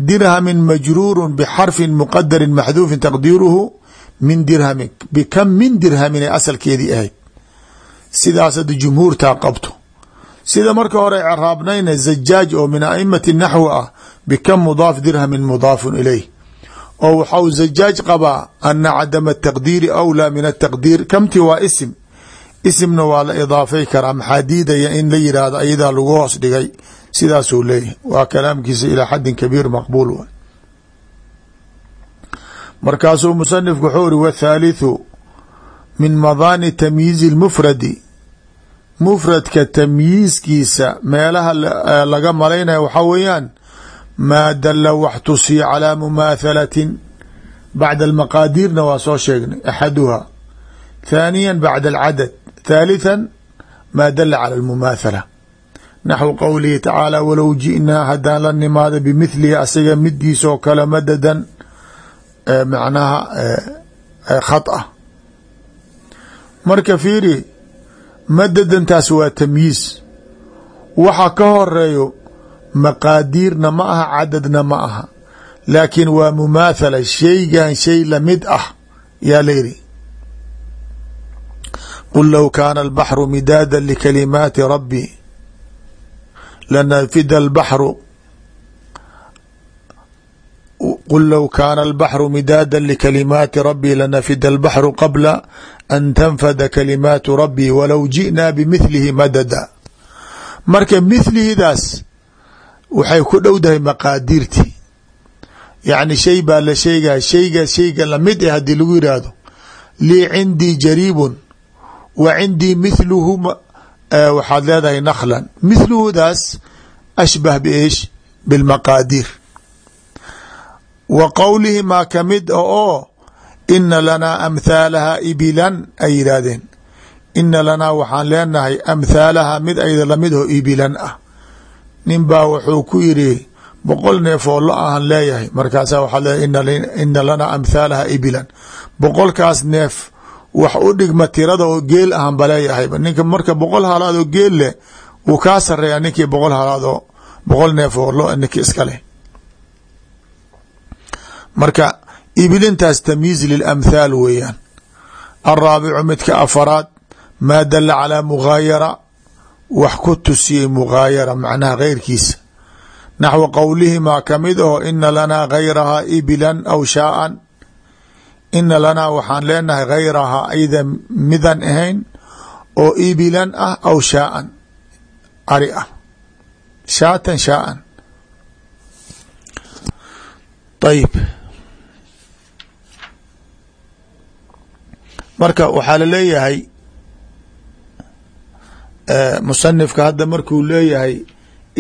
dirhamin majruuru bxarfin muqadarin maxduufin taqdiiruhu min dirhamin bikam min dirhamin ay asalkeedii ahayd sidaas hadda jumhuurtaa qabto sida marka hore craabnayna zajaaj oo min aimati naxwi ah bikam mudaaf dirhamin mudaafun ilayh oo waxau zajaaj qabaa ana cadama taqdiiri awlaa min ataqdiir kamti waa isim isimna waa la idaafay karaa maxaa diidaya in la yidhaahdo ayadaa lagu hoos dhigay? Sidaasuu leeyahy waa kalaamkiisa ilaa xaddin kabiir maqbuul w markaasuu musanifku wuxuu iri wthaalithu min madaani tamyiizi lmufradi. Mufradka tamyiiskiisa meelaha laga malaynaya waxaa weeyaan maa dala wax tusiya calaa mumaahalatin bacda almaqaadirna waa soo sheegnay axaduha. Thaaniya bacda alcadad thaalithan maa dala cala almumaathala naxwu qowlihi tacaala walow ji'naa haddaan la nimaado bimithlihi asiga midiisoo kale madadan macnaha khad ah marka fiiri madadantaas waa tamyiis waxa ka horeeyo maqaadiirna ma aha cadadna ma aha laakiin waa mumaathala shaygan shay la mid ah yaa la qul low kaana albaxru midaada likalimaati rabbi lanafida albaxru qul low kaana albaxru midaada likalimaati rabbi lanafida albaxru qabla an tanfada kalimaatu rabbi walow ji'naa bimithlihi madada marka mithlihidaas waxay ku dhowdahay maqaadiirtii yacni shay baa la sheegaya shayga shayga la mid eh haddii lagu yidhaahdo lii cindii jariibun wa cindii mithluhu waxaad leedahay nakhlan mithluhudaas ashbah biish bilmaqaadiir wa qowlihi maa ka mid a oo ina lanaa amthaalaha ibilan ay yidhaahdeen ina lanaa waxaan leenahay amthaalaha mid ayda la mid oo ibilan ah nin baa wuxuu ku yidhi boqol neef oo lo ahan leeyahay markaasa waxaad leeyahay ina lanaa amthaalaha ibilan boqolkaas neef wax u dhigma tirada oo geel ahan ba leeyahayba ninka marka boqol halaad oo geel leh wuu kaa sareeyaa ninkii boqol halaad oo boqol neef oo lo ninki iska leh. Marka ibilintaas tamyiiz lilamthaal weeyaan. Alraabicu midka afaraad maa dala calaa mughaayara wax ku tusiyey mughaayara macnaha keyrkiisa naxwu qowlihimaa ka mid aho ina lanaa gayrahaa ibilan aw shaaan ina lanaa waxaan leenahay gayrahaa ayda midan ahayn oo ibilan ah aw shaaan. Ari ah. Shaatan shaaan. Ayib marka waxaa la leeyahay musanifka hadda markuu leeyahay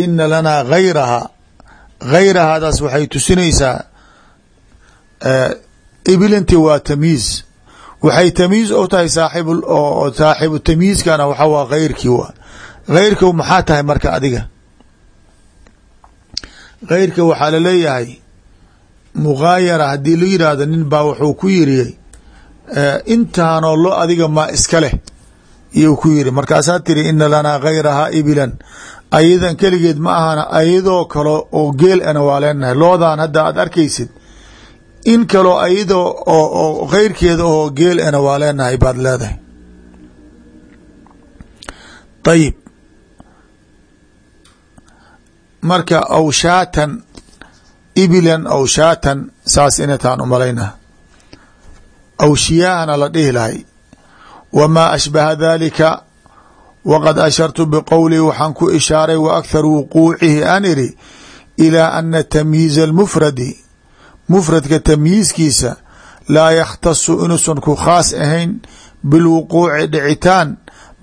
ina lanaa gayrahaa gayrahaadaas waxay tusinaysaa ibilinti waa tamyiiz waxay tamyiiz u tahay saaxib saaxibu tamyiizkana waxa waa keyrkii wa keyrka maxaa tahay marka adiga? Keyrka waxaa la leeyahay mughaayara haddii la yidhaahdo nin baa wuxuu ku yiri intaanoo lo adiga maa iska leh. Iyuu ku yiri markaasaa tiri ina lanaa gayrahaa ibilan ayadan keligeed ma ahana ayadoo kale oo geel ana waa leenahay. Loodan hadda aad arkaysid in kaloo ayadoo oo keyrkeeda oo geel ana waa leenahay baad leedahay. Ayib marka aw shaatan ibilan aw shaatan saas inataan umalayna aw shiyaahana la dhihi lahay. Wamaa ashbaha dalika waqad ashartu biqowlii waxaan ku ishaaray wa akhar wuquucihi an iri ilaa ana tamyiiza almufradi mufradka tamyiiskiisa laa yakhtasu inuusan ku khaas ahayn bilwuquuci dhicitaan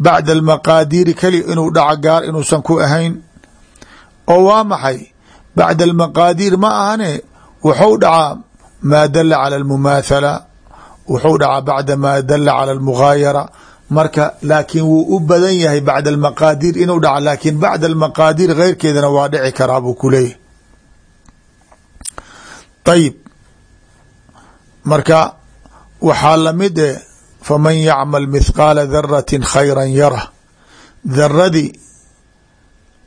bacda almaqaadiiri keli inuu dhaca gaar inuusan ku ahayn. Oo waa maxay? Bacda almaqaadiir ma ahane wuxuu dhacaa maa dala cala almumaathala wuxuu dhacaa bacda maa dala cala almughaayara. Marka laakiin wuu u badan yahay bacda almaqaadiir inuu dhaco laakiin bacda almaqaadiir keyrkeedana waa dhici karaa buu ku leeyahay ayib marka waxaa la mid eh faman yacmal mithqaala darati khayra yara daradii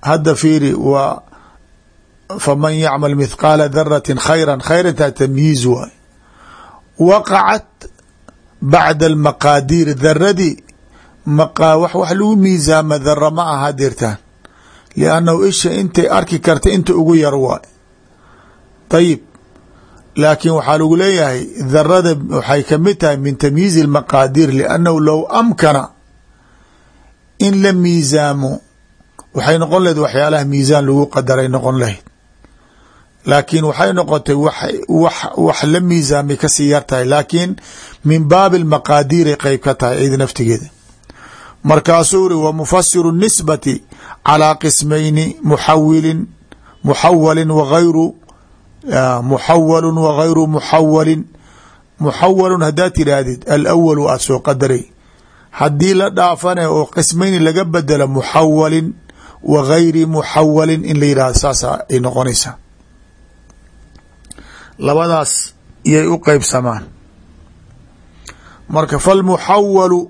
hadda fiiri waa faman yacmal mithqaala darati khayra khayrantaa tamyiiz waay. Waqacat bacda almaqaadiir. Daradii wax lagu miisaama dara ma aha dirtaan. Liannahu isha intay arki karta inta ugu yar waay. Ayib laakiin waxaa lagu leeyahay darada waxay kamid tahay min tamyiizi اlmaqaadiir liannahu low amkana in la miisaamo waxay noqon lahayd waxyaalaha miisaan lagu qadaray noqon lahayd laakiin waxay noqotay wax la miisaamay kasii yar tahay laakiin min baabi اlmaqaadiiray qeyb ka tahay iyada naftigeeda markaasuu uri wa mufasiru الnisbati calىa qismayni muxawilin muxawalin wagayru muxawalu wagayru muxawalin muxawalun haddaad tidhaahdid alawalu aad soo qadaray haddii la dhaafane oo qismayni laga bedelo muxawalin wa gayri muxawalin in la yidhahdo saasa ay noqonaysaa labadaas iyay u qeybsamaan marka falmuxawalu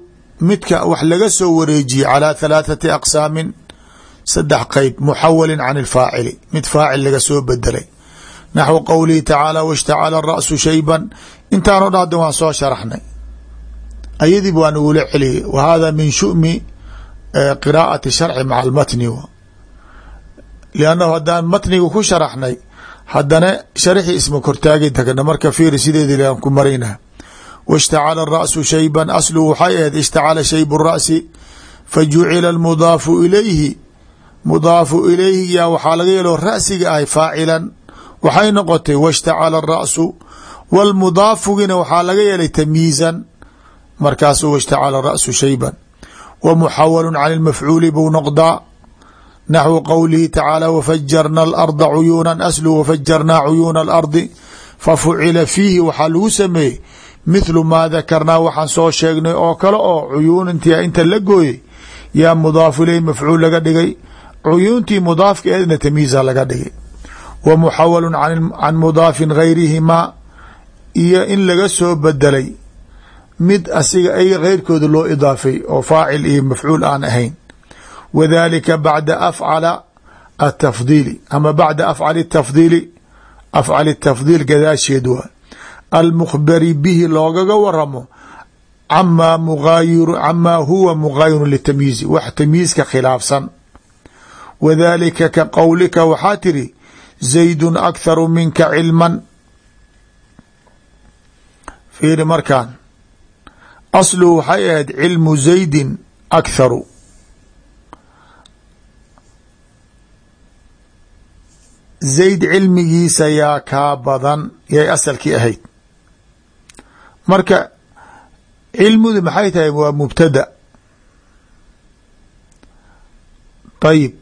midka wax laga soo wareejiyey calaa halaathati aqsaamin saddex qeyb muxawalin can ilfaacili mid faacil laga soo bedelay naxwu qowlihi tacaala washtacala ra'su shayban intaanoo dhan hadda waan soo sharaxnay ayadiib waa nagula celiyay wa hada min shu'mi qiraa'ati sharci maca almatni liannahu haddaan matniga ku sharaxnay haddana sharxii isma kortaagi tagna marka fiiri sideedi aan ku maraynaa washtacala ra'su shayban asluhu waxay ahayd ishtacala shaybu ra'si fa jucila almudaafu ilayhi mudaafu ilayhi yaa waxaa waxay noqotay washtacala ara'su wاlmudaafugina waxaa laga yeelay tamyiizan markaasu washtacala ra'su shayban. Wa muxawalu can اlmafcuuli buu noqdaa naxwu qowlihi tacaala wafajarna alarda cuyuunan aslu wafajarnaa cuyuuna alardi fafucila fiihi waxaa lagu sameeyey mithlu maa dakarnaa waxaan soo sheegnay oo kale oo cuyuunintia inta la gooyey yaa mudaafu ileyh mafcuul laga dhigay cuyuuntii mudaafka eedna tamyiiza laga dhigay wa muxawalu can mudaafin gayrihimaa iyo in laga soo bedelay mid asiga ay keyrkooda loo idaafay oo faacil iyo mafcuul aan ahayn. Wadalika bacda afcala atafdiili ama bacda afcali tafdiili afcali tafdiil gadaasheed waa almukhbari bihi loogaga waramo camaa muaayiru camaa huwa mugaayirun litamyiizi wax tamyiizka khilaafsan. Wadalika ka qowlika waxaa tiri zaydun akharu minka cilman fiiri markaan asluhu waxay ahayd cilmu zaydin akharu zayd cilmigiisa yaa kaa badan yay asalkii ahayd marka cilmudu maxay tahay waa mubtada ayib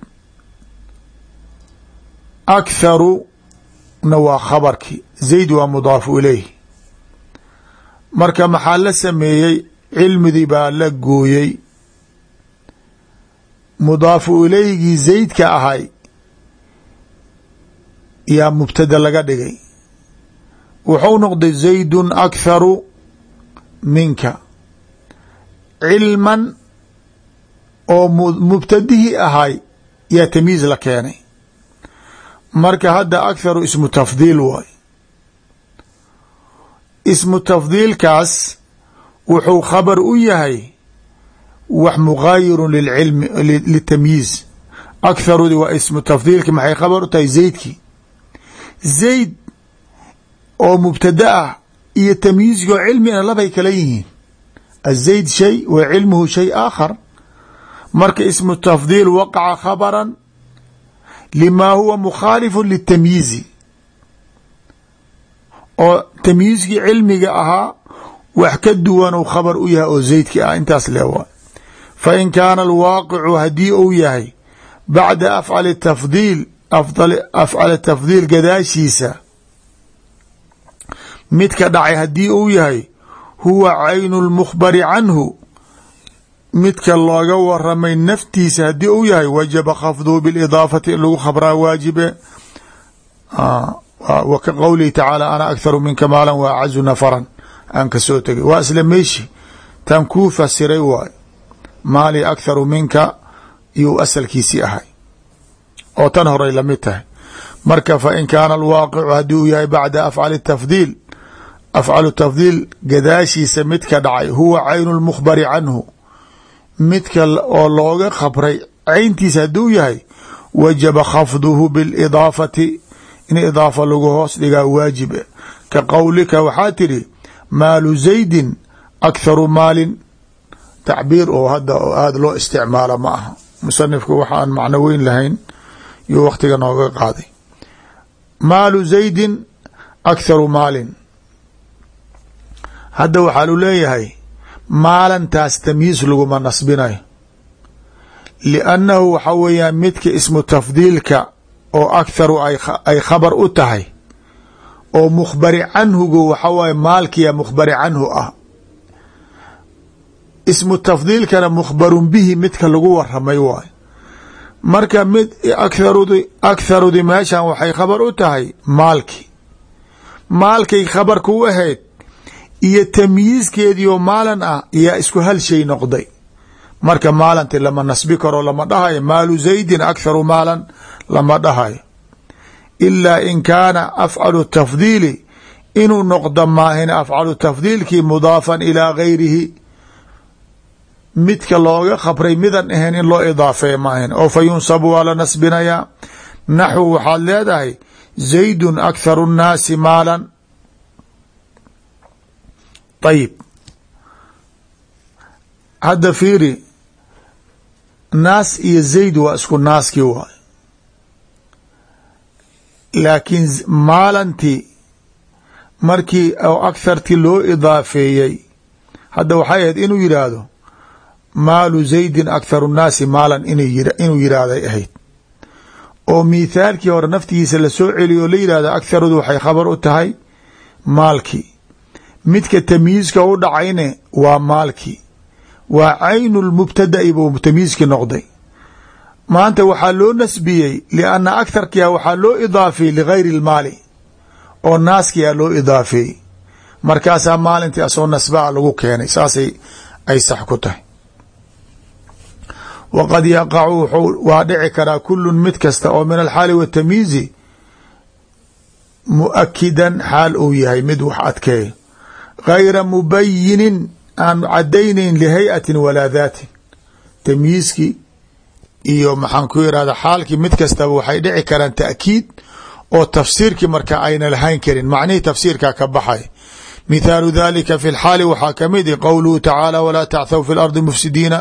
akharu na waa khabarkii zayd waa mudaafu ilayh marka maxaa la sameeyey cilmidii baa la gooyey mudaafu ilayhgii zaydka ahay yaa mubtada laga dhigay wuxuu noqday zaydun akharu minka cilman oo mubtadihii ahay yaa tamyiiz la keenay marka hadda akharu ismu tafdiil waay. Ismu tafdiilkaas wuxuu khabar u yahay wax mugaayiru lilcilmi litamyiiz akharudi waa ismu tafdiilki maxay khabar u tahay zaydkii zayd oo mubtada ah iyo tamyiizkoo cilmina labay kala yihiin. Azayd shay wa cilmuhu shay aakhar. Marka ismu tafdiil waqaca khabara limaa huwa mukhaalifu litamyiizi. Oo tamyiizkii cilmiga ahaa wax ka duwanuu khabar u yahay oo zaydki ah intaas leewa. Fa in kaana alwaaqicu haddii uu yahay bacda afcali tafdiil afcala tafdiil gadaashiisa midka dhacay haddii uu yahay huwa caynu lmukhbari canhu midka looga waramay naftiisa haddii uu yahay wajaba khafduhu bilidaafati in lagu khabraa waajibe. Wa ka qowlihi tacaala ana akharu minka maalan wa acazu nafaran. Aan ka soo tegay waa isla meeshi. Tan kuu fasiray waayo maali akharu minka iyuu asalkiisii ahay. Oo tan horay la mid tahay. Marka fain kaana alwaaqicu haddii uu yahay bacda afcali tafdiil afcalu tafdiil gadaashiisa midka dhacay huwa caynu lmukhbari canhu midka oo looga khabray cayntiisa hadduu yahay wajaba khafduhu bilidaafati in idaafa lagu hoos dhigaa waajib ka qowlika waxaa tidhi maalu zaydin akharu maalin. Tacbiir oo hadda aada loo isticmaala ma aha. Musanifku waxa aan macno weyn lahayn yuu wakhtiga nooga qaaday. Maalu zaydin akharu maalin. Hadda waxaa lu leeyahay maalantaas tamyiis laguma nasbinayo. Liannahu waxa weeyaan midka ismu tafdiilka oo akharu ay khabar u tahay oo mukhbari canhugu waxa waaye maalkiya mukhbari canhu ah. Ismu tafdiilkana mukhbarun bihi midka lagu waramay waayo marka mid akharudi akharudi meeshan waxay khabar u tahay maalki maalkay khabarka u ahayd iyo tamyiiskeedii oo maalan ah yaa isku hal shay noqday. Marka maalanti lama nasbi karo lama dhahayo maalu zaydin akharu maalan lama dhahayo ilaa in kaana afcalu tafdiili inuu noqdo maahin afcalu tafdiilkii mudaafan ilaa gayrihi. Midka looga khabray midan ahayn in loo idaafeeya maahin. Oo fa yunsabu waa la nasbinayaa. Naxwu waxaad leedahay zaydun akharu nnaasi maalan ayib hadda fiiri naas iyo zayd waa isku naaskii waay laakiin maalantii markii oo akhartii loo idaafeeyey hadda waxay ahayd inuu yidhaahdo maalu zaydin akharu nnaasi maalan inuu yidhaahday ahayd oo mithaalkii hore naftigiisa la soo celiyo oo la yidhahdo akharudu waxay khabar u tahay maalkii midka tamyiiska u dhacayne waa maalkii. Waa caynu lmubtada'i buu tamyiiskii noqday. Maanta waxaa loo nasbiyey lianna akharkia waxaa loo idaafeeyey ligayri lmaali oo naaskiyaa loo idaafeeyey markaasaa maalintii asoo nasbaa lagu keenay saasay ay sax ku tahay. Waqad yaqacu waa dhici karaa kulun mid kasta oo min alxaali watamyiizi muakidan xaal uu yahay mid wax adkeeya gayra mubayinin aan cadaynayn lihay'atin walaa daatin tamyiiskii iyo maxaan ku irahda xaalkii mid kastaba waxay dhici karaan ta'kiid oo tafsiirkii marka ayna lahayn karin. Macnihii tafsiirkaa ka baxay. Mithaalu dalika fi lxaali waxaa ka mid i qowluhu tacaala walaa tacthaw fi lardi mufsidiina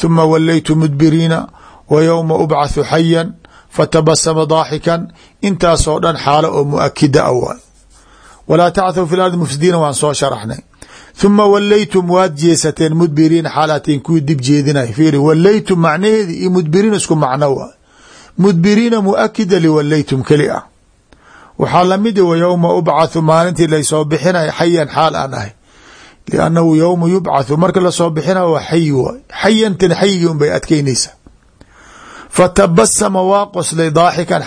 ثuma walaytu mudbiriina wa ywma ubcathu xayan fatabasama daaxikan intaasoo dhan xaalo oo muakida a waay walaa tacthaw fi lardi mufsidiina waan soo sharaxnay. ثuma walaytum waad jeesateen mudbiriina xaalateen kuwii dib jeedinay fiiri walaytum macnaheedi iyo mudbiriin isku macno waay mudbiriina muakida liwalaytum keli ah waxaa la mid wa ywma ubcathu maalintii laysoo bixinay xayan xaal aan ahay. Liannahu yowma yubcathu marka la soo bixina waa xayi waay xayantan xayigii un bay adkeynaysaa. Fatabasama waa qoslay daaxikan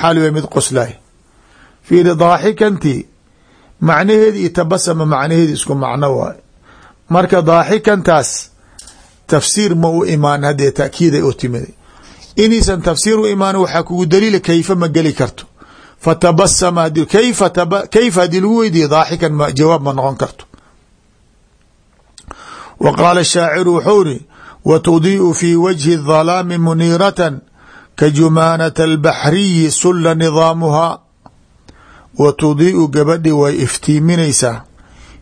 macnaheedi iyo tabasama macnaheedi isku macno waay marka daaxikantaas tafsiir ma u imaan haddee taakiiday u timida inaysan tafsiir u imaanin waxaa kugu daliila kayfa ma geli karto? Fatabasama kayfa haddii lagu weydiiye daaxikan jawaab ma noqon karto. Wa qaala shaaciru wuxuu iri wa tudiiu fii wajhi الdalaami muniiratan ka jumaanata albaxriyi sulla nidaamuha wa tudii'u gabadhi way iftiiminaysaa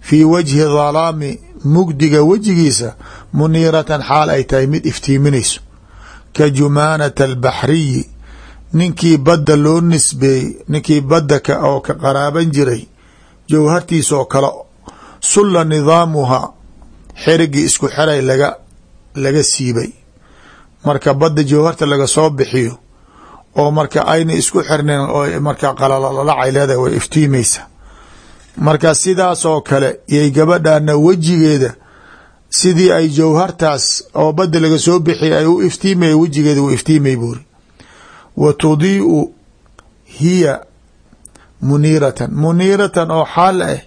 fii wajhi dhalaami mugdiga wejigiisa muniiratan xaal ay tahay mid iftiiminayso ka jumaanata albaxriyi ninkii badda loo nisbeeyey ninkii badda oo ka qaraaban jiray jawhartiisa oo kale sulla nidaamuhaa xerigii isku xeray laga laga siibay. Marka badda jawharta laga soo bixiyo oo marka ayna isku xirneen oo marka qalalalacay leedahay way iftiimaysa. Marka sidaasoo kale yay gabadhana wejigeeda sidii ay jawhartaas oo badda laga soo bixi ay u iftiimay wejigeeda u iftiimay buuri. Wa tudii'u hiya muniiratan. Muniiratan oo xaal ah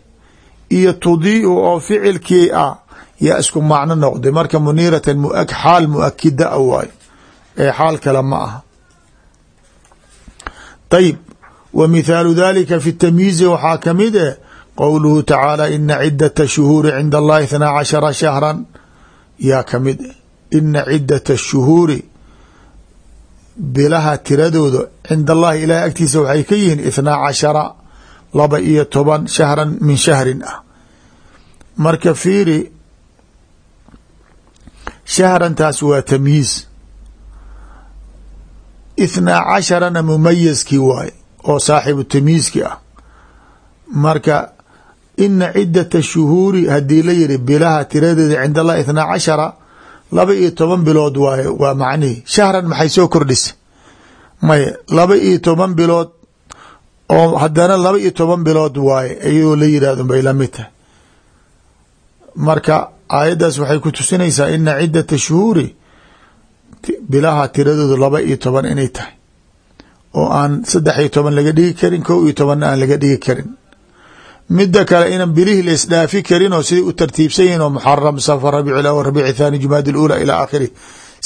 iyo tudii'u oo ficilkii ah yaa isku macno noqday. Marka muniiratan xaal muakida a waayo. Ee xaal kale ma aha ayib wa mithaalu dalika fi tamyiizi waxaa ka mid eh qowluhu tacaala ina cidata shuhuuri cinda allahi ithnaa cashara shahran. Yaa ka mid eh ina cidata shuhuuri bilaha tiradooda cinda allahi ilahay agtiisa waxay ka yihiin ithnaa cashara laba iyo toban shahran min shahrin ah. Marka fiiri shahrantaas waa tamyiiz ithnaa casharana mumayiskii waaye oo saaxibu tamyiizki ah. Marka ina cidata shuhuuri haddii la yiri bilaha tiradeeda cinda allah ithnaa cashara laba iyo toban bilood waaye waa macnihii. Shahran maxay soo kordhisa maya laba iyo toban bilood oo haddana laba iyo toban bilood waaye iyadoo la yiraahdo bay la mid tahay. Marka aayaddaas waxay ku tusinaysaa ina cidata shuhuuri bilaha tiradoodu laba iyo toban inay tahay. Oo aan saddex iyo toban laga dhigi karin kow iyo tobanna aan laga dhigi karin. Mida kale inan bilihii la isdhaafi karin oo siday u tartiibsan yihiin oo muxaram safar rabiic awal rabiic thaani jumaadi lula ilaa aakhirih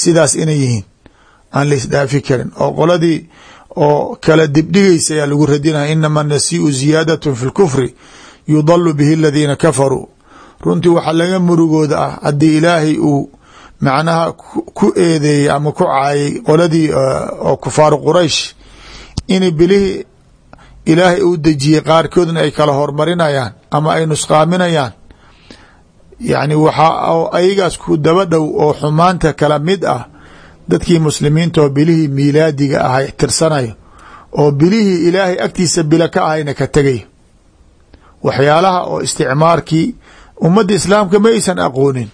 sidaas inay yihiin. Aan la isdhaafi karin. Oo qoladii oo kala dibdhigaysa ayaa lagu radinaya inama nasiiu ziyaadatun fi lkufri yudalu bihi aladiina kafaruu. Runtii waxaa laga murugooda ah haddii ilaahay uu macnaha ku eedeeyey ama ku caayay qoladii oo kufaaru quraysh inay bilihii ilaahay uu dejiyey qaarkoodna ay kala hormarinayaan ama ay nusqaaminayaan. Yacni waxaa ayagaas ku daba dhow oo xumaanta kala mid ah dadkii muslimiinta oo bilihii miilaadiga ahay tirsanayo oo bilihii ilaahay agtiisa bila ka ahayna ka tegay. Waxyaalaha oo isticmaarkii ummadda islaamka ma aysan aqoonin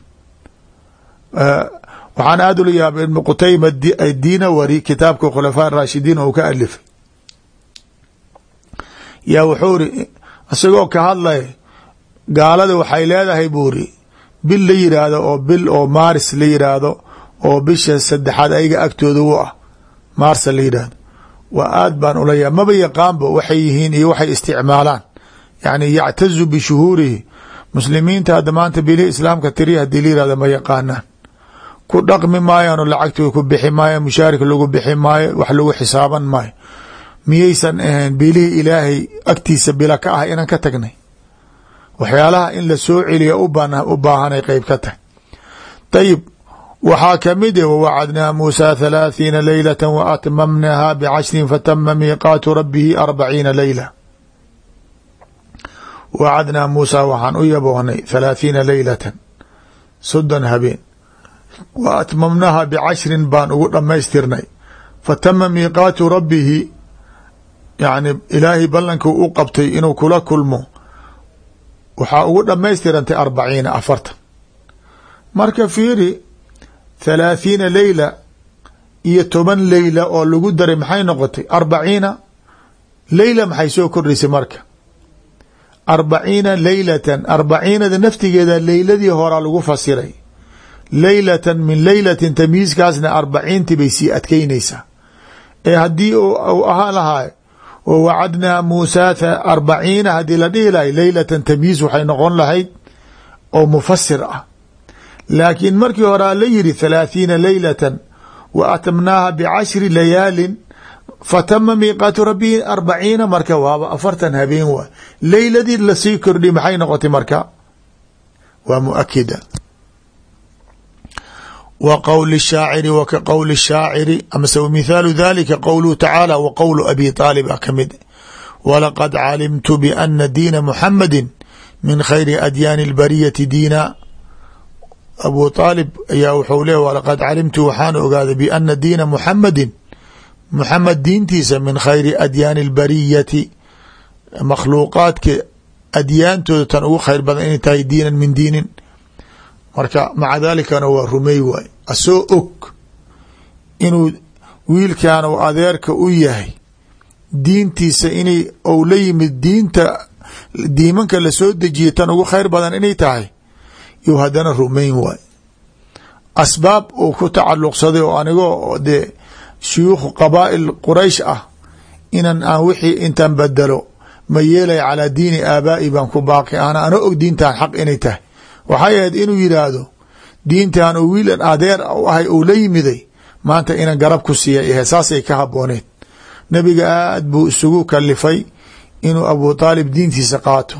waxaan aada ula yaaba ibnu qutayma dinawari kitaabka khulafaa raashidiin ou ka alifay yaa wuxuu ri isagoo ka hadlaya gaalada waxay leedahay buu bil la yiraahdo oo bil oo maaris la yiraahdo oo bisha saddexaad ayaga agtooda u ah maarsa la yidhaahdo waa aad baan ula yaab maba yaqaanba waxay yihiin iyo waxay isticmaalaan. Yani yactazu bishuhuurihi muslimiinta hadda maanta bilihi islaamka tiriya haddii la yihahdo ma yaqaanaan ku dhaqmi maayaano lacagtooda ku bixi maayo mushaarik lagu bixi maayo wax lagu xisaaban maayo. Miyaysan ahayn bilihii ilaahay agtiisa bila ka ah inaan ka tagnay. Waxyaalaha in la soo celiya u baahanay qeyb ka tahay. Ayib waxaa ka mid e wawacadnaa muusa thalaathiina leylata wa atmamnaha bicashrin fatama miiqaatu rabihi arbaciina leyla wacadnaa muusa waxaan u yaboohnay thalaathiina leylatan soddon habeen wa atmamnaha bicashrin baan ugu dhammaystirnay. Fatama miiqaatu rabbihi yani ilaahay ballankuu u qabtay inuu kula kulmo. Waxaa ugu dhammaystirantay arbaciina afartan. Marka fiiri thalaathiina leyla iyo toban leyla oo lagu daray maxay noqotay? Arbaciina leyla maxay soo kordhisay marka? Arbaciina leylatan arbaciinada naftigeeda leyladii horaa lagu fasiray leylatan min leylatin tamyiiskaasna arbaciintii bay sii adkeynaysaa. Ee haddii u ahaa lahaa wa wacadnaa muusaa arbaciina haddii la dhihi lahay leylatan tamyiis waxay noqon lahayd oo mufasir ah. Laakiin markii horea la yiri thalaathiina leylatan wa atamnaaha bicashri layaalin fatama miiqaatu rabihi arbaciina marka waaba afartan habeen waay leyladii la sii kordhi maxay noqotay marka? Waa muakida wa qowli shaaciri wa ka qowli shaaciri amase mithaalu dalika qowluhu tacaala wa qowlu abi aalib a ka mid. Walaqad calimtu biana diina muxamadi min khayri adyaani اlbariyati diina. Abu aalib ayaa wuxuu leey walaqad calimtu waxaan ogaaday biana diina muxamadin muxamed diintiisa min khayri adyaani اlbariyati makhluuqaadka adyaantooda tan ugu khayr badan inay tahay diinan min diinin marka maca dalikana waa rumey waay. Asoo og inuu wiilkan u adeerka u yahay diintiisa inay ou la yimid diinta diimanka la soo dejiya tan ugu khayr badan inay tahay yu haddana rumayn waay. Asbaab uu ku tacaluqsaday oo anigoo dee shuyuukh qabaa'il quraysh ah inan aan wixii intan bedelo ma yeelaya calaa diini aabaa'i baan ku baaqi ana ana og diintan xaq inay tahay waxay ahayd inuu yidhaahdo diintan oo wiilan adeer u ahay uu la yimiday maanta inan garab ku siiya ahe saasay ka habooneed nebiga aad buu isugu kalifay inuu abu taalib diintiisa qaato.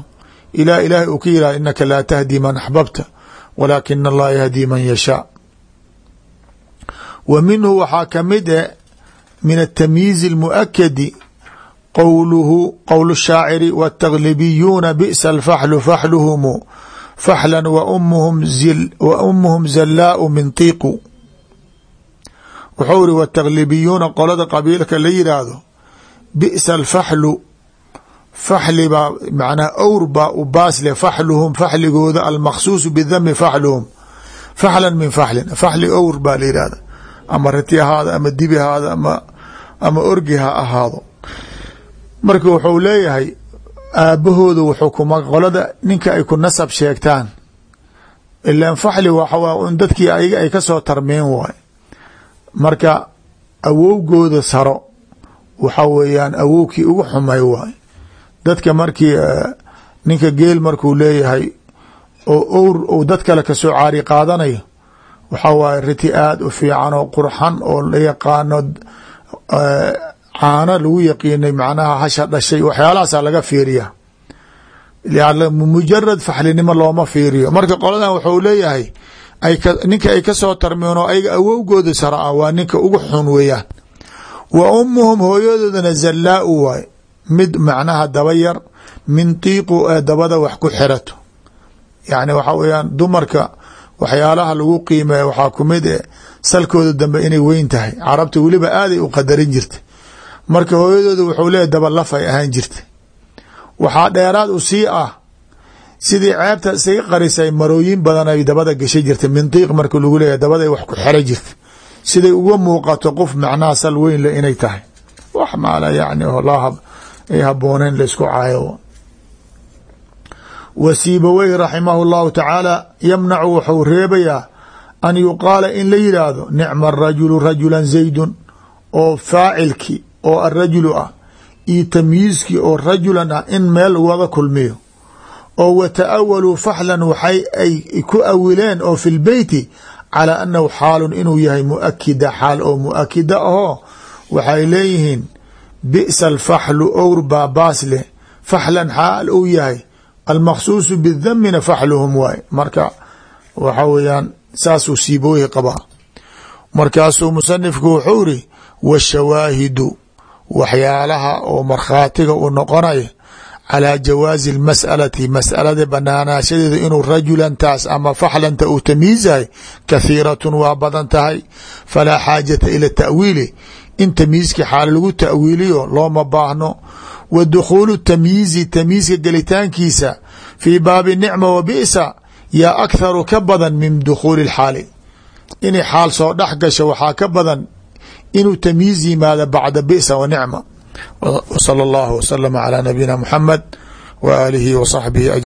Ilaa ilaahay uu ka yihahdo inaka laa tahdi man axbabta walaakina allaha yahdi man yashaa. Wa minhu waxaa ka mid e min atamyiizi اlmuakadi qowluhu qowl shaaciri wاtaglibiyuuna bi'sa alfaxlu faxluhumu faxlan wa umuhum zallaau min tiiqu wuxuu iri wataglibiyuuna qolada qabiilka la yidhaahdo bi'sa alfaxlu faxli baa macnaa owr baa u baasle faxluhum faxligooda almaksuusu bidami faxluhum faxlan min faxlin faxli owr baa la yidhahda ama rati ahaado ama dibi ahaado ama orgi ha ahaado marka wuxuu leeyahay aabbahooda kuma qolada ninka ay ku nasab sheegtaan. Ilaan faxli waxawaa un dadkii ayaga ay ka soo tarmeen waay. Marka awowgooda saro waxa weeyaan awowkii ugu xumay waay. Dadka markii ninka geel markuu leeyahay oo owr ou dad kale ka soo caari qaadanayo waxaa waaye riti aada u fiican oo qurxan oo la yaqaano caano lagu yaqiinay macnaha hasha dhashay waxyaalahaasa laga fiiriya mujarad faxlinimo looma fiiriyo. Marka qoladan wuxuu leeyahay ninka ay ka soo tarmeen oo ayaga awowgooda sara ah waa ninka ugu xun weeyaan. Wa ummuhum hooyadoodana zallaau waay. Mid macnaha daba yar min tiiqu ee dabada wax ku xirato. Yacni waxa weeyaan dumarka waxyaalaha lagu qiimeeya waxaa kumid e salkooda dambe inay weyn tahay. Carabta weliba aaday u qadarin jirta marka hooyadooda wuxuu leeyahy daba laf ay ahaan jirta. Waxaa dheeraad u sii ah sidii ceebta isaga qarisay marooyin badan ay dabada gashay jirta. Mintiiq marka lagu leeyahy dabaday wax ku xera jirta. Siday uga muuqato qof macnaha sal weyn le inay tahay. Wax maala yani ay habooneyn laysku caayo. Wa siibaweyh raximahu llahu tacaala yamnacu wuxuu reebayaa an yuqaala in la yidhaahdo nicma arajulu rajulan zaydun oo faacilki oo arajulu ah iyo tamyiiskii oo rajulan ah in meel wada kulmiyo oo wa ta'awaluu faxlan waxay ay ku awileen oo fi lbeyti calaa annahu xaalun inuu yahay muakida xaal oo muakida ahoo waxay leeyihiin bi'sa alfaxlu owr baabaas leh faxlan xaal uu yahay almaksuusu bidamina faxluhum waay. Marka waxa weeyaan saasuu siibooyi qabaa. Markaasuu musanifku wuxuu iri washawaahidu waxyaalaha oo markhaatiga uu noqonaya calaa jawaazi اlmas'alati mas'alada banaanaashadeeda inuu rajulantaas ama faxlanta uu tamyiizahay kathiiratun waa badan tahay. Falaa xaajata ila ta'wiili in tamyiiskii xaalo lagu ta'wiiliyo looma baahno. Wa dukhuulu tamyiizi tamyiiska gelitaankiisa fii baabi nicma wa bi'sa yaa akharu ka badan min dukhuuli اlxaali inay xaal soo dhex gasho waxaa ka badan inuu tamyiiz yimaado bacda bisa wa nicma wsala allahu wasalama calaa nabiyina muxamed wa aalihi wa saxbihi